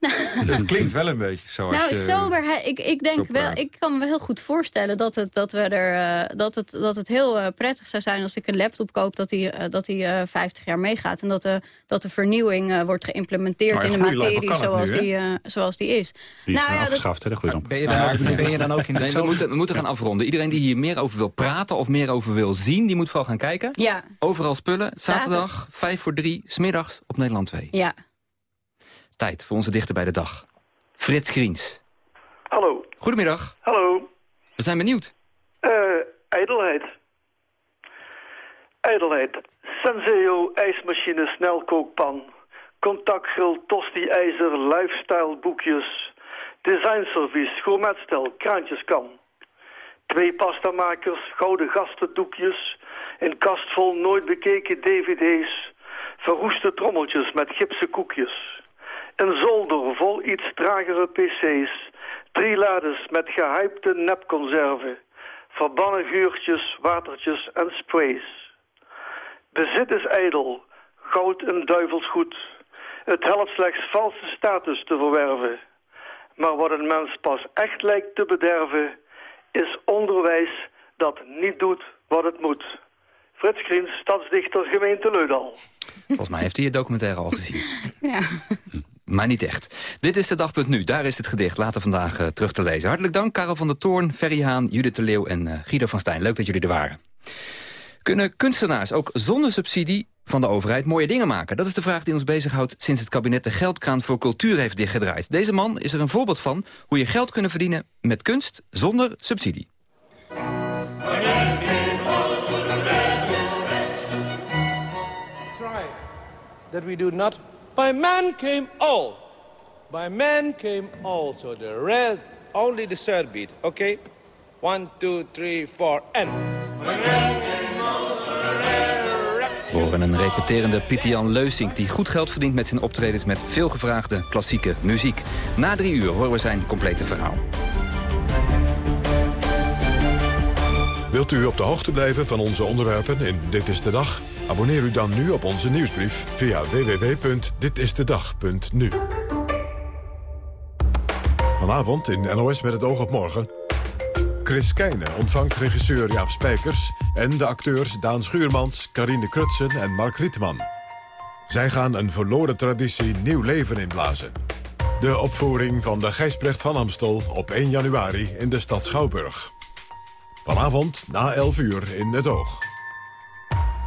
Het klinkt wel een beetje zo. als nou, je- ik, ik denk zo wel, ik kan me heel goed voorstellen dat het, dat we er, eh, dat het, dat het heel eh, prettig zou zijn als ik een laptop koop dat die, eh, dat die eh, 50 jaar meegaat. En dat de, dat de vernieuwing eh, wordt geïmplementeerd Maar in de materie zoals, nu, die, eh, zoals die is. Die is nou, nou ja, dat, afgeschaft, hè, de. Ben je dan, ook, ben je dan ook in Nee, het we, moeten, we moeten gaan afronden. Iedereen die hier meer over wil praten of meer over wil zien... die moet vooral gaan kijken. ja, Overal spullen. Zaterdag, 5 voor 3, smiddags op Nederland 2. ja. Tijd voor onze dichter bij de dag. Frits Kriens. Hallo. Goedemiddag. Hallo. We zijn benieuwd. Eh, ijdelheid. Ijdelheid. Senseo, ijsmachine, snelkookpan. Contactgrill, tosti, ijzer, lifestyle boekjes. Designservice, gourmetstel, kraantjeskan. Twee pastamakers, gouden gastendoekjes. Een kast vol nooit bekeken dvd's. Verroeste trommeltjes met gipsen koekjes. Een zolder vol iets tragere pc's. Drie lades met gehypte nepconserven. Verbannen geurtjes, watertjes en sprays. Bezit is ijdel, goud een duivelsgoed. Het helpt slechts valse status te verwerven. Maar wat een mens pas echt lijkt te bederven... is onderwijs dat niet doet wat het moet. Frits Kriens, stadsdichter, gemeente Leudal. Volgens mij heeft hij je documentaire al gezien. Ja. Maar niet echt. Dit is de dagpunt nu. Daar is het gedicht later vandaag eh, terug te lezen. Hartelijk dank, Karel van der Toorn, Ferry Haan, Judith de Leeuw en eh, Guido van Stijn. Leuk dat jullie er waren. Kunnen kunstenaars ook zonder subsidie van de overheid mooie dingen maken? Dat is de vraag die ons bezighoudt sinds het kabinet de geldkraan voor cultuur heeft dichtgedraaid. Deze man is er een voorbeeld van hoe je geld kunnen verdienen met kunst zonder subsidie. that we do not. By man came all. By man came all. So the red, only the third beat. Okay? One, two, three, four, and. We horen een repeterende Pieter-Jan Leusink... die goed geld verdient met zijn optredens met veelgevraagde klassieke muziek. Na drie uur horen we zijn complete verhaal. Wilt u op de hoogte blijven van onze onderwerpen in Dit is de Dag? Abonneer u dan nu op onze nieuwsbrief via www.ditistedag.nu. Vanavond in NOS met het oog op morgen... Chris Keijne ontvangt regisseur Jaap Spijkers... en de acteurs Daan Schuurmans, Carine Krutsen en Mark Rietman. Zij gaan een verloren traditie nieuw leven inblazen. De opvoering van de Gijsbrecht van Amstel op 1 januari in de stad Schouwburg. Vanavond na 11 uur in het oog.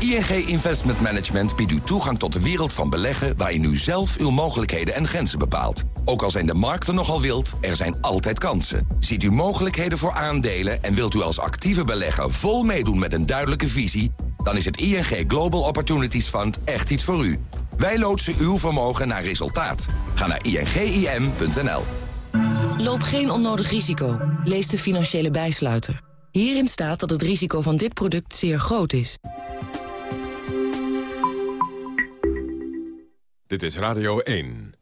ING Investment Management biedt u toegang tot de wereld van beleggen... waarin u zelf uw mogelijkheden en grenzen bepaalt. Ook al zijn de markten nogal wild, er zijn altijd kansen. Ziet u mogelijkheden voor aandelen en wilt u als actieve belegger... vol meedoen met een duidelijke visie... dan is het ING Global Opportunities Fund echt iets voor u. Wij loodsen uw vermogen naar resultaat. Ga naar ingim.nl. Loop geen onnodig risico. Lees de financiële bijsluiter. Hierin staat dat het risico van dit product zeer groot is. Dit is Radio 1.